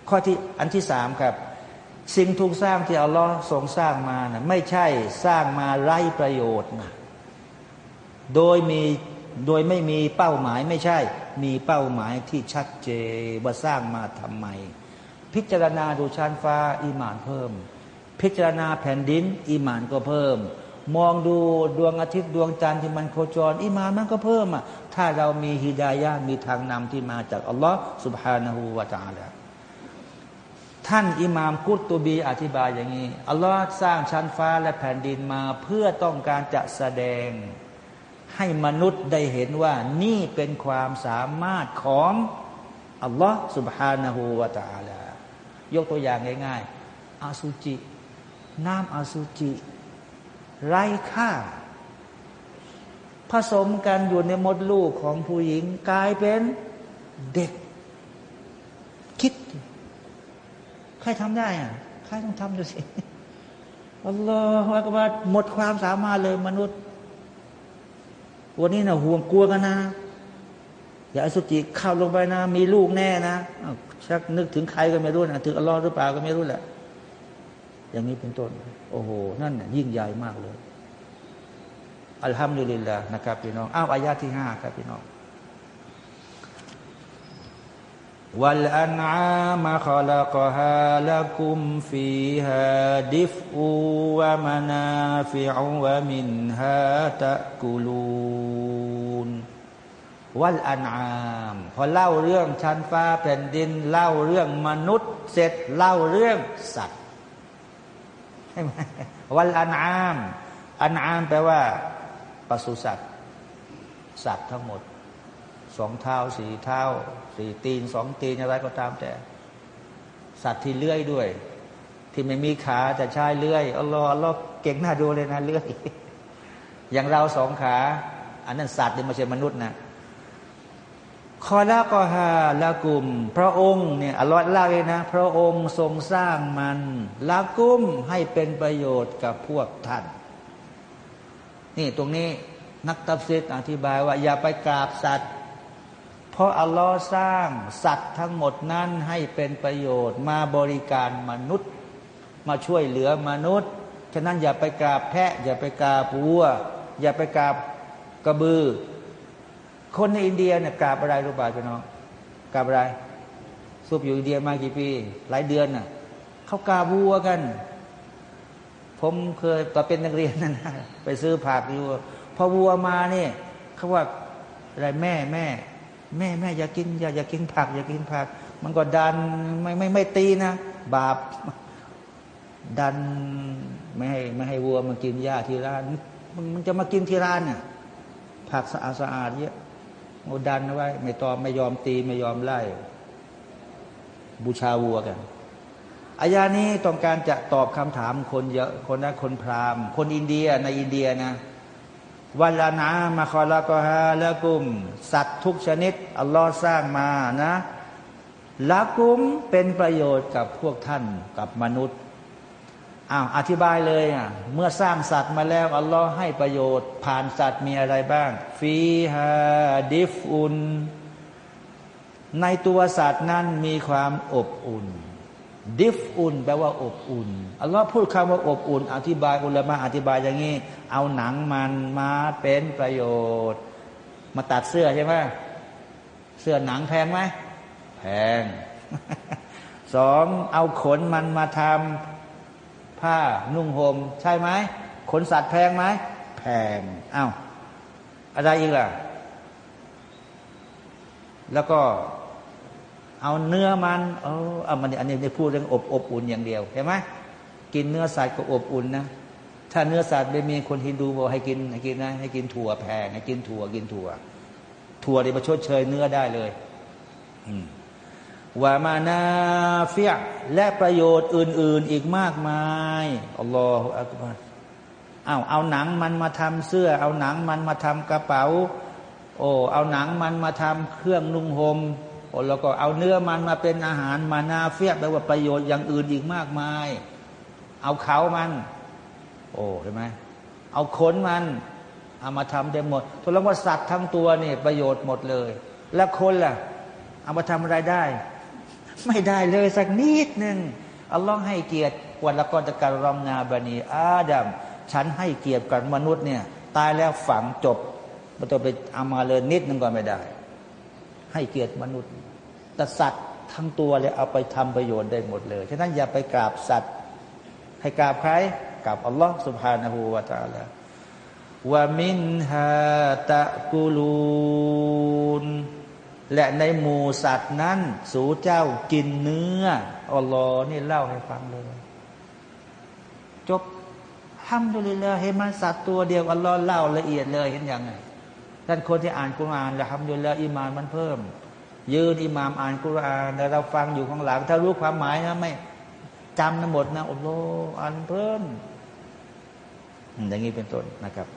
Speaker 1: ข้อที่อันที่สามครับ สิ่งถูกสร้างที่อัลลอฮ์ทรงสร้างมานะไม่ใช่สร้างมาไร้ประโยชน์นะโดยมีโดยไม่มีเป้าหมายไม่ใช่ มีเป้าหมายที่ชัดเจนว่าสร้างมาทำไม พิจารณาดูชั้นฟ้าอิมานเพิ่ม พิจารณาแผ่นดินอิมานก็เพิ่ม มองดูดวงอาทิตย์ดวงจันทร์ที่มันโคจรอิมานมันก็เพิ่มอะถ้าเรามีฮิดายะมีทางนำที่มาจากอัลลอฮ์สุบฮานาหูวาจาแท่านอิหม่ามกุตตูบีอธิบายอย่างนี้ อัลลอฮ์สร้างชั้นฟ้าและแผ่นดินมาเพื่อต้องการจะแสดง ให้มนุษย์ได้เห็นว่านี่เป็นความสามารถของอัลลอฮ์สุบฮานาหูวาตาลายกตัวอย่างง่ายๆอาสุจิ น้ำอาสุจิ ไร้ค่า ผสมกันอยู่ในมดลูกของผู้หญิงกลายเป็นเด็ก ใครทำได้อะใครต้องทำดูสิอัลลอฮฺว่าว่าหมดความสามารถเลยมนุษย์ วันนี้นะห่วงกลัวกันนะ อย่าอสุจิเข้าลงไปนะ มีลูกแน่นะชักนึกถึงใครก็ไม่รู้นะถึงอัลลอฮ์หรือเปล่าก็ไม่รู้แหละ อย่างนี้เป็นต้น โอ้โห นั่นยิ่งใหญ่มากเลย อัลฮัมดุลิลลาห์นะครับพี่น้อง อ้าวอายาที่ห้าครับพี่น้อง วัลอันอามะขลักฮาลักุมฟีฮาดิฟอูวะมานาฟิอูวะมินฮาตะกุลูนวัลอันอามพอเล่าเรื่องชั้นฟ้าแผ่นดิน เล่าเรื่องมนุษย์ เสร็จเล่าเรื่องสัตว์วันอันอาม อันอามแปลว่าปศุสัตว์ สัตว์ทั้งหมด สองเท้าสี่เท้าสี่ตีนสองตีนอะไรก็ตามแต่ สัตว์ที่เลื้อยด้วย ที่ไม่มีขาแต่ใช้เลื้อยอัลลอฮ์อัลลอฮ์เก่งน่าดูเลยนะเลื้อย อย่างเราสองขา อันนั้นสัตว์นี่ไม่ใช่มนุษย์นะคอละกอฮาละกุม พระองค์เนี่ยอัลลอฮ์เล่าเลยนะ พระองค์ทรงสร้างมันละกุมให้เป็นประโยชน์กับพวกท่าน นี่ตรงนี้นักตัฟซีดอธิบายว่าอย่าไปกราบสัตว์ ราะอัลลอฮ์สร้างสัตว์ทั้งหมดนั้นให้เป็นประโยชน์มาบริการมนุษย์ มาช่วยเหลือมนุษย์ ฉะนั้นอย่าไปกราบแพะ อย่าไปกราบวัว อย่าไปกราบกระบือ คนในอินเดียเนี่ยกราบอะไรรู้ป่าพี่น้องกราบอะไรซุปอยู่อินเดียมากี่ปี หลายเดือนน่ะเขากราบวัวกัน ผมเคยตอนเป็นนักเรียนนั่นนะไปซื้อผักอยู่พอวัวมาเนี่ยเขาว่าอะไรแม่แม่ แม่แม่อย่ากินอย่าอย่ากินผัก อย่ากินผัก มันก็ดันไม่ไม่ไม่ตีนะ บาป ดันไม่ให้ไม่ให้วัวมากินหญ้าที่ร้าน มันจะมากินที่ร้านเนี่ยผักสะอาดสะอาดเยอะโอดันไว้ ไม่ตอมไม่ยอมตีไม่ยอมไล่ บูชาวัวกันอายานี้ต้องการจะตอบคำถามคนเยอะคนนะคนพราหมณ์ คนอินเดียในอินเดียนะ วันละนามาคอลาก็ฮาละกุม สัตว์ทุกชนิด อัลลอฮ์สร้างมานะละกุมเป็นประโยชน์กับพวกท่านกับมนุษย์อ้าวอธิบายเลยอะเมื่อสร้างสัตว์มาแล้ว อัลลอฮ์ให้ประโยชน์ ผ่านสัตว์มีอะไรบ้าง ฟีฮาดิฟอุนในตัวสัตว์นั้นมีความอบอุ่น ดิฟอุนแปลว่าอบอุ่นอัลลอฮ์พูดคำว่าอบอุ่น อธิบายอุลามะอธิบายอย่างนี้ เอาหนังมันมาเป็นประโยชน์ มาตัดเสื้อใช่ไหมเสื้อหนังแพงไหมแพงสองเอาขนมันมาทำผ้านุ่งหม่มใช่ไหมขนสัตว์แพงไหมแพงอา้าวอะไรอีกล่ะ แล้วก็ เอาเนื้อมันเออเอามันอันนี้ในพูดเรื่องอบอบอุ่นอย่างเดียวเห็นไหมกินเนื้อสัตว์ก็อบอุ่นนะถ้าเนื้อสัตว์ไม่มีคนฮินดูบอกให้กินให้กินนะให้กินถั่วแพงให้กินถั่วกินถั่ว ถั่วเดี๋ยวมาชดเชยเนื้อได้เลยว่ามานาเฟิยและประโยชน์อื่น ๆ อีกมากมายอัลลอฮฺอักบารเอาเอาหนังมันมาทำเสื้อ เอาหนังมันมาทำกระเป๋า โอ้เอาหนังมันมาทำเครื่องนุ่งหม่ม แล้วก็เอาเนื้อมันมาเป็นอาหารมานาเฟียบแปลว่าประโยชน์อย่างอื่นอีกมากมาย เอาเขามัน โอ้เห็นไหมเอาขนมันเอามาทำได้หมดทุลงว่าสัตว์ทั้งตัวนี่ประโยชน์หมดเลย แล้วคนล่ะ เอามาทำอะไรได้ ไม่ได้เลยสักนิดหนึ่งอัลลอฮ์ให้เกียรติวันละกอนตะการรอมนาบานีอาดัมฉันให้เกียรติกับมนุษย์เนี่ย ตายแล้วฝังจบมันต้องไปเอามาเลยนิดนึงก็ไม่ได้ ให้เกียรติมนุษย์ แต่สัตว์ทั้งตัวเลยเอาไปทำประโยชน์ได้หมดเลย ฉะนั้นอย่าไปกราบสัตว์ ให้กราบใครกราบอัลลอฮ์สุบฮานาหูวาตาละวามินฮาตะกูลูนและในหมูสัตว์นั้น สูเจ้ากินเนื้ออัลลอฮ์นี่เล่าให้ฟังเลย จบห้ามดุลิลาเห็นมันสัตว์ตัวเดียวอัลลอฮ์เล่าละเอียดเลยเห็นยังไงท่านคนที่อ่านกุรอานละฮัมดุลิลาอิมานมันเพิ่ม ยืนอิหมามอ่านกุรอานแต่เราฟังอยู่ข้างหลัง ถ้ารู้ความหมายนะไม่จำทั้งหมดนะอัลลอ่านเพิ่มอย่างนี้เป็นต้นนะครับ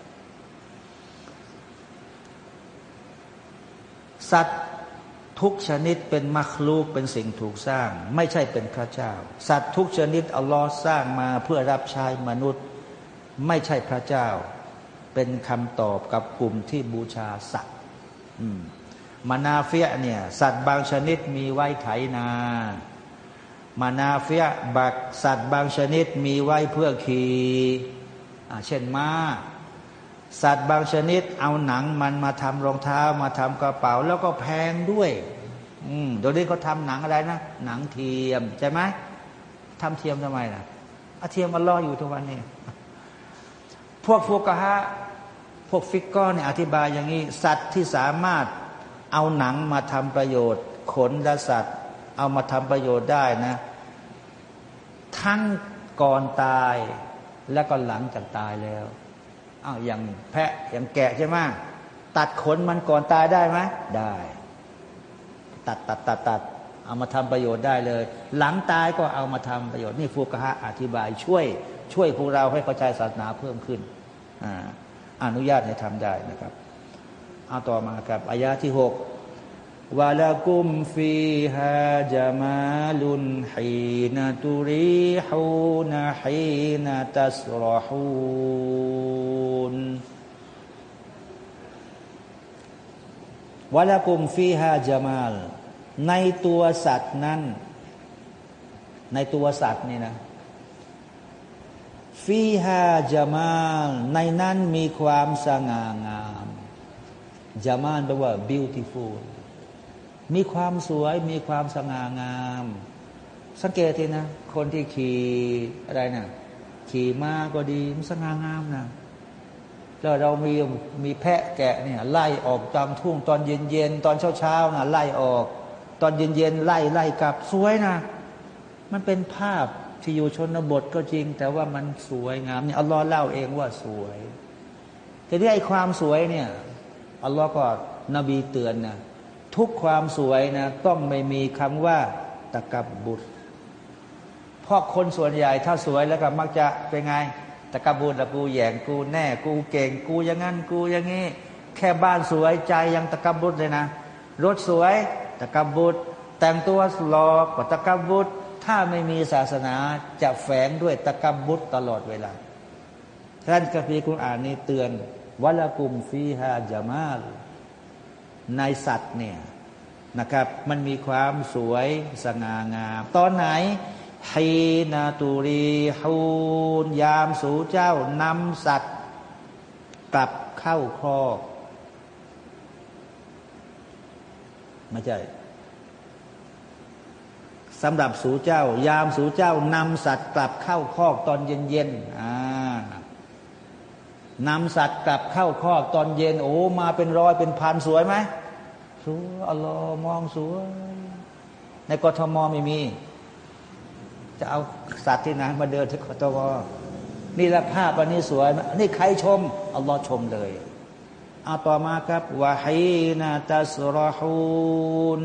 Speaker 1: สัตว์ทุกชนิดเป็นมัคลูกเป็นสิ่งถูกสร้าง ไม่ใช่เป็นพระเจ้า สัตว์ทุกชนิดอัลลอฮ์สร้างมาเพื่อรับใช้มนุษย์ ไม่ใช่พระเจ้า เป็นคำตอบกับกลุ่มที่บูชาสัตว์ อืม มานาเฟียเนี่ยสัตว์บางชนิดมีไว้ไถนามานาเฟียบักสัตว์บางชนิดมีไว้เพื่อขี่เช่นม้า สัตว์บางชนิดเอาหนังมันมาทำรองเท้ามาทำกระเป๋าแล้วก็แพงด้วย อืมโดยนี้เขาทำหนังอะไรนะ หนังเทียมใช่ไหมทำเทียมทำไมล่ะอาเทียมมันล่ออยู่ทุกวันนี้ พวกฟูกะฮะพวกฟิกก้อนเนี่ยอธิบายอย่างนี้ สัตว์ที่สามารถ เอาหนังมาทำประโยชน์ ขนและสัตว์ เอามาทำประโยชน์ได้นะ ทั้งก่อนตายและก็หลังจากตายแล้วอ้าวอย่างแพะอย่างแกะใช่ไหมตัดขนมันก่อนตายได้ไหมได้ ตัดตัดตัดตัดเอามาทำประโยชน์ได้เลย หลังตายก็เอามาทำประโยชน์นี่ฟูกะฮะอธิบายช่วย ช่วยพวกเราให้เข้าใจศาสนาเพิ่มขึ้นออนุญาตให้ทำได้นะครับ เอาต่อมาครับอายาที่หกวะลากุมฟีฮาจามาลุนฮีนตุรีฮูนฮีนตัสรฮูนวะลากุมฟีฮาจามาล ในตัวสัตว์นั้น ในตัวสัตว์นี่นะฟีฮาจามาล ในนั้นมีความสง่างาม จามานแปลว่า beautiful มีความสวยมีความสง่างาม สังเกตทีนะ คนที่ขี่อะไรนะ่ะขี่ม้าก็ดีมันสง่างามนะแล้วเรามีมีแพะแกะเนี่ยไล่ออกตามทุ่งตอนเย็นเย็นตอนเช้าเช้านะไล่ออก ตอนเย็นเย็นไล่ไล่กลับสวยนะ มันเป็นภาพที่อยู่ชนบทก็จริง แต่ว่ามันสวยงามเนี่ยอัลลอฮ์เล่าเองว่าสวย แต่ที่ไอ้ความสวยเนี่ย อัลลอฮ์ก็นบีเตือนนะทุกความสวยนะต้องไม่มีคำว่าตะกับบุตรเพราะคนส่วนใหญ่ถ้าสวยแล้วก็มักจะเป็นไงตะกับบุตรละกูแย่งกูแน่ กูเก่งกูอย่างนั้นกูอย่างนี้ แค่บ้านสวยใจยังตะกับบุตรเลยนะรถสวยตะกับบุตร แต่งตัวหล่อก็ตะกับบุตร ถ้าไม่มีศาสนาจะแฝงด้วยตะกับบุตรตลอดเวลาท่านกะฟีคุณอ่านนี้เตือน วละกุมฟีฮาจามาลในสัตว์เนี่ยนะครับ มันมีความสวยสง่างาม ตอนไหนฮีนาตูรีฮูนยามสูเจ้านำสัตว์ กลับเข้าครอกไม่ใช่สำหรับสูเจ้า ยามสูเจ้านำสัตว์กลับเข้าคอกตอนเย็นๆอ่า นำสัตว์กลับเข้าคอกตอนเย็น โอ้ มาเป็นร้อยเป็นพันสวยไหมสวยอัลลอฮ์มองสวย ในกทมไม่มี จะเอาสัตว์ที่ไหนมาเดินที่กทมนี่ละภาพอันนี้สวย นี่ใครชม อัลลอฮ์ชมเลยเอาต่อมาครับวาฮีนาตัสรฮูน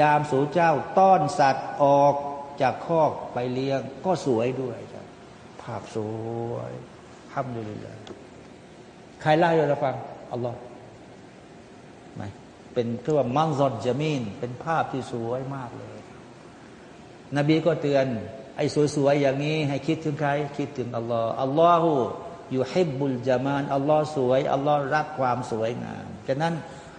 Speaker 1: ยามสูเจ้าต้อนสัตว์ออกจากคอกไปเลี้ยง ก็สวยด้วยครับ ภาพสวยทำดูเลย ใครเล่าให้เราฟังอัลลอฮ์ไหมเป็นเรียกว่ามังซอดจามีน เป็นภาพที่สวยมากเลย นบีก็เตือน ไอ้สวยๆอย่างนี้ ให้คิดถึงใคร คิดถึงอัลลอฮ์อัลลอฮ์อยู่ให้บุญจามานอัลลอฮ์สวยอัลลอฮ์รักความสวยงามฉะนั้น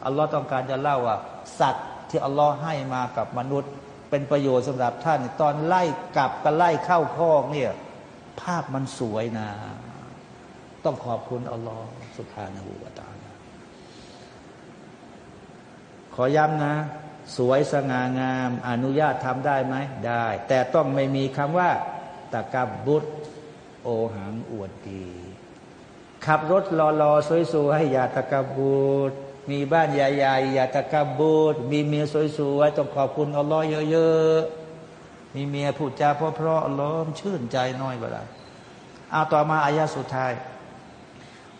Speaker 1: อัลลอฮ์ต้องการจะเล่าว่า สัตว์ที่อัลลอฮ์ให้มากับมนุษย์ เป็นประโยชน์สำหรับท่าน ตอนไล่กลับกับไล่เข้าคอกเนี่ย ภาพมันสวยนะ ต้องขอบคุณอัลลอฮ์สุภาณหูวาตาลขอย้ำนะ สวยสง่างาม อนุญาตทำได้ไหมได้ แต่ต้องไม่มีคำว่าตะกับบุตรโอหังอวดดี ขับรถรอๆสวยๆอย่าตะกับบุตรมีบ้านใหญ่ๆอย่าตะกับบุตรมีเมียสวยๆต้องขอบคุณอัลลอฮ์เยอะๆมีเมียพูดจาเพราะๆอัลลอฮ์ชื่นใจน้อยเวลาเอาต่อมาอายาสุดท้าย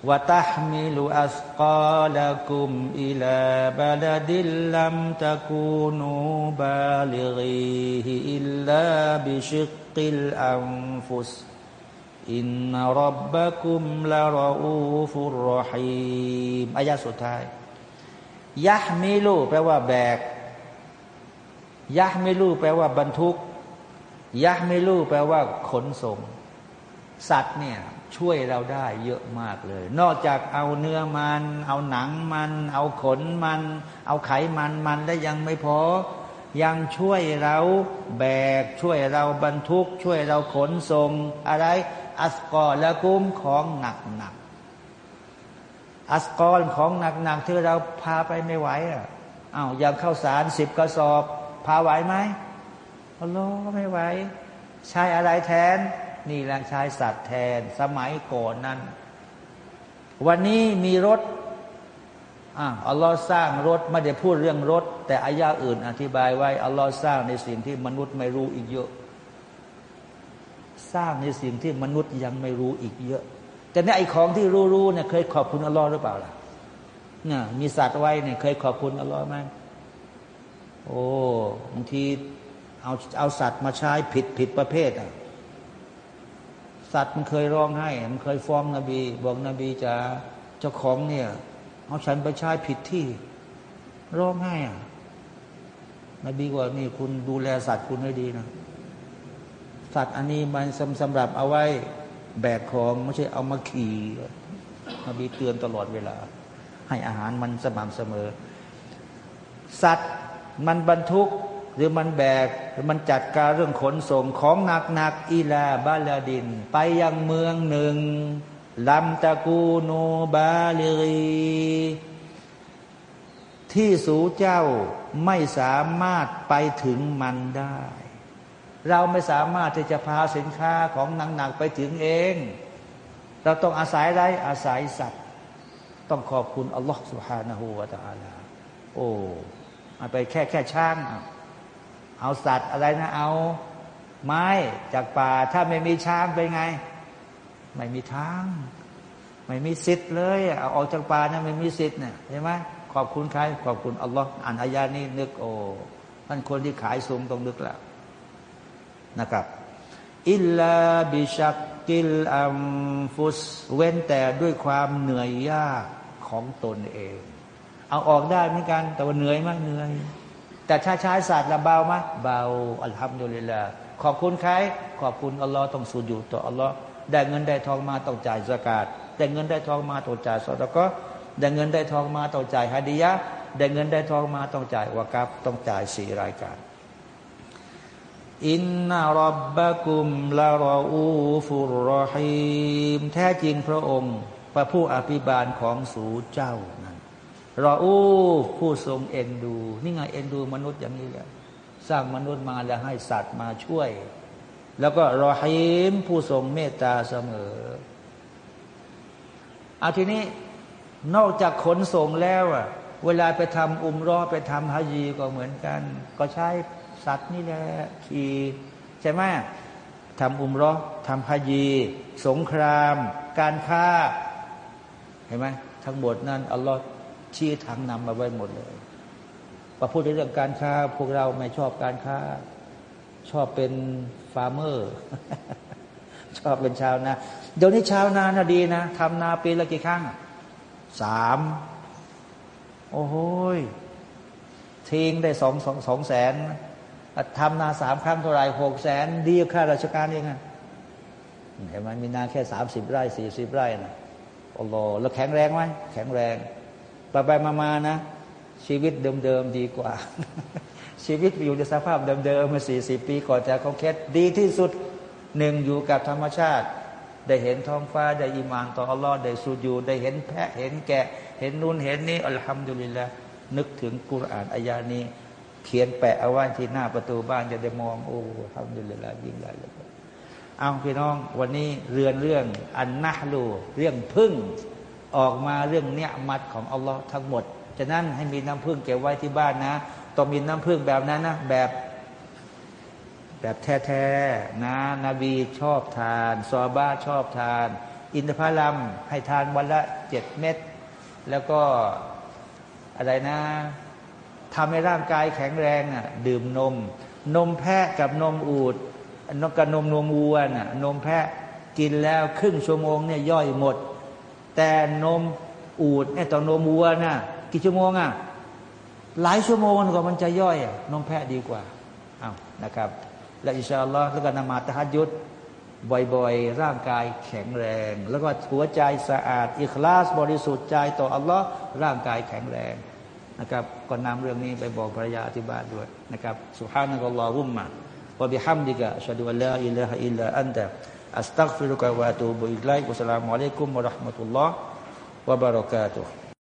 Speaker 1: وتحمل أثقالكم إلى بلد لم تكونوا بالغيه إلا بشق الأنفس إن ربكم لرءوف رحيم อายาสุดท้าย يحمل แปลว่าแบก يحمل แปลว่าบรรทุก يحمل แปลว่าขนส่ง สัตว์เนี่ย ช่วยเราได้เยอะมากเลย นอกจากเอาเนื้อมัน เอาหนังมัน เอาขนมัน เอาไขมันมันแล้วยังไม่พอ ยังช่วยเราแบก ช่วยเราบรรทุก ช่วยเราขนส่งอะไร อัสกอและกุ้มของหนักหนักอัสกอลของหนักหนักที่เราพาไปไม่ไหวอะอ้าวอย่างข้าวสารสิบกระสอบ พาไหวไหมอัลลอฮ์ไม่ไหว ใช้อะไรแทน นี่แหละใช้สัตว์แทนสมัยก่อนนั้น วันนี้มีรถอ่าอัลลอฮ์สร้างรถไม่ได้พูดเรื่องรถ แต่อายาอื่นอธิบายไว้อัลลอฮ์สร้างในสิ่งที่มนุษย์ไม่รู้อีกเยอะ สร้างในสิ่งที่มนุษย์ยังไม่รู้อีกเยอะ แต่เนี่ยไอ้ของที่รู้ๆเนี่ยเคยขอบคุณอัลลอฮ์หรือเปล่าล่ะน่ยมีสัตว์ไว้เนี่ยเคยขอบคุณอัลลอฮ์ไหมโอ้บางทีเอาเอาสัตว์มาใช้ผิดผิดประเภทอะ สัตว์มันเคยร้องไห้ มันเคยฟ้องนบี บอกนบีจะเจ้าของเนี่ย เอาฉันไปใช้ผิดที่ ร้องไห้อะนบีว่านี่คุณดูแลสัตว์คุณให้ดีนะ สัตว์อันนี้มันสำสำหรับเอาไว้แบกของไม่ใช่เอามาขี่นบีเตือนตลอดเวลา ให้อาหารมันสม่ำเสมอ สัตว์มันบรรทุก หรือมันแบกหรือมันจัดการเรื่องขนส่งของหนักหนักอีลาบาลาดิน ไปยังเมืองหนึ่งลำตะกูโนบาลีที่สูเจ้าไม่สามารถไปถึงมันได้ เราไม่สามารถที่จะพาสินค้าของหนักๆไปถึงเอง เราต้องอาศัยอะไรอาศัยสัตว์ ต้องขอบคุณอัลลอฮฺสุฮานะฮูวาตาลาโอ้ไปแค่แค่ช่าง เอาสัตว์อะไรนะ เอาไม้จากป่า ถ้าไม่มีช้างเป็นไง ไม่มีทาง ไม่มีสิทธิ์เลยเอาออกจากป่านะไม่มีสิทธิ์เนี่ยใช่ไหมขอบคุณใครขอบคุณอัลลอฮ์อ่านอายานี้นึกโอ้ท่านคนที่ขายซุงต้องนึกแล้วนะครับإلا بشق الأنفس เว้นแต่ด้วยความเหนื่อยยากของตนเอง เอาออกได้เหมือนกัน แต่ว่าเหนื่อยมากเหนื่อย แต่ถ้าใช้สัตว์ละเบาไหมเบาالحمد لله ขอบคุณใครขอบคุณอัลลอฮ์ต้องสูญอยู่ต่ออัลลอฮ์ได้เงินได้ทองมาต้องจ่ายซะกาตได้เงินได้ทองมาต้องจ่ายซอดาเกาะฮ์ได้เงินได้ทองมาต้องจ่ายฮะดียะได้เงินได้ทองมาต้องจ่ายวากับต้องจ่ายสี่รายการอินนารับบะกุมลารอูฟุรรหีมแท้จริงพระองค์ พระผู้อภิบาลของสูเจ้า รออูผู้ทรงเอ็นดู นี่ไงเอ็นดูมนุษย์อย่างนี้แหละสร้างมนุษย์มาแล้วให้สัตว์มาช่วย แล้วก็รอฮิมผู้ทรงเมตตาเสมอเอาทีนี้นอกจากขนส่งแล้วอะ เวลาไปทำอุมรอไปทำฮาจีก็เหมือนกัน ก็ใช้สัตว์นี่แหละขี่ใช่ไหมทำอุมรอทำฮาจีสงคราม การฆ่าเห็นไหมทั้งหมดนั้นอัลลอฮ์ ชี้ทางนำมาไว้หมดเลยพอพูดในเรื่องการค้า พวกเราไม่ชอบการค้า ชอบเป็นฟาร์มเมอร์ ชอบเป็นชาวนาเดี๋ยวนี้ชาวนานะดีนะทำนาปีละกี่ครั้งสามโอ้โหทิ้งได้สองสองสองแสนทำนาสามครั้งเท่าไรหกแสนดีค่าราชการเองอะเห็นไหมมีนาแค่สามสิบไร่สี่สิบไร่นะอัลลอฮ์แล้วแข็งแรงไหมแข็งแรง ไปไปมาๆนะ ชีวิตเดิมๆดีกว่า ชีวิตอยู่ในสภาพเดิมๆมาสี่สิบปีก่อนจะเขาเคสดีที่สุดหนึ่งอยู่กับธรรมชาติ ได้เห็นท้องฟ้าได้อิมานต่ออัลลอฮ์ได้สูญูได้เห็นแพะเห็นแกะ เห็นนู่นเห็นนี่อัลฮัมดุลิลละนึกถึงกุรอานอายานี้ เขียนแปะเอาไว้ที่หน้าประตูบ้านจะได้มองโอ้ทำดุลิลละยิ่งใหญ่เลยเอาพี่น้องวันนี้เรือนเรื่องอันนะลูเรื่องพึ่ง ออกมาเรื่องเนี้ยมัดของอัลลอฮ์ทั้งหมดฉะนั้นให้มีน้ำพึ่งเก็บไว้ที่บ้านนะต้องมีน้ำพึ่งแบบนั้นนะแบบแบบแท้ๆนะนบีชอบทานซอบ้าชอบทาน อินทผลัมให้ทานวันละเจ็ดเม็ดแล้วก็อะไรนะทำให้ร่างกายแข็งแรงอะดื่มนม นมแพะกับนมอูดนกกับนมนมวัวน่ะนมแพะกินแล้วครึ่งชั่วโมงเนี่ยย่อยหมด แต่นมอูดเนี่ยต่อนมวัวน่ะกี่ชั่วโมงอะหลายชั่วโมงกว่ามันจะย่อยนมแพะดีกว่าอ้าวนะครับ และอิชาอัลลอฮ์แล้วก็นมาตะฮัดยุดบ่อยๆ ร่างกายแข็งแรง แล้วก็หัวใจสะอาด อิคลาสบริสุทธิ์ใจต่ออัลลอฮ์ร่างกายแข็งแรงนะครับก็นำเรื่องนี้ไปบอกภรรยาที่บ้านด้วยนะครับสุฮานะกัลลอฮุมมะวะบิฮัมดิกะชัดุอัลลอฮอิลลาฮอิลลาอันตะ อัสตัฆฟิรุกะวะตูบุอิลัยกุสลามุอะลัยกุมวะราะห์มะตุลลอฮ์วะบารอกาตุฮ์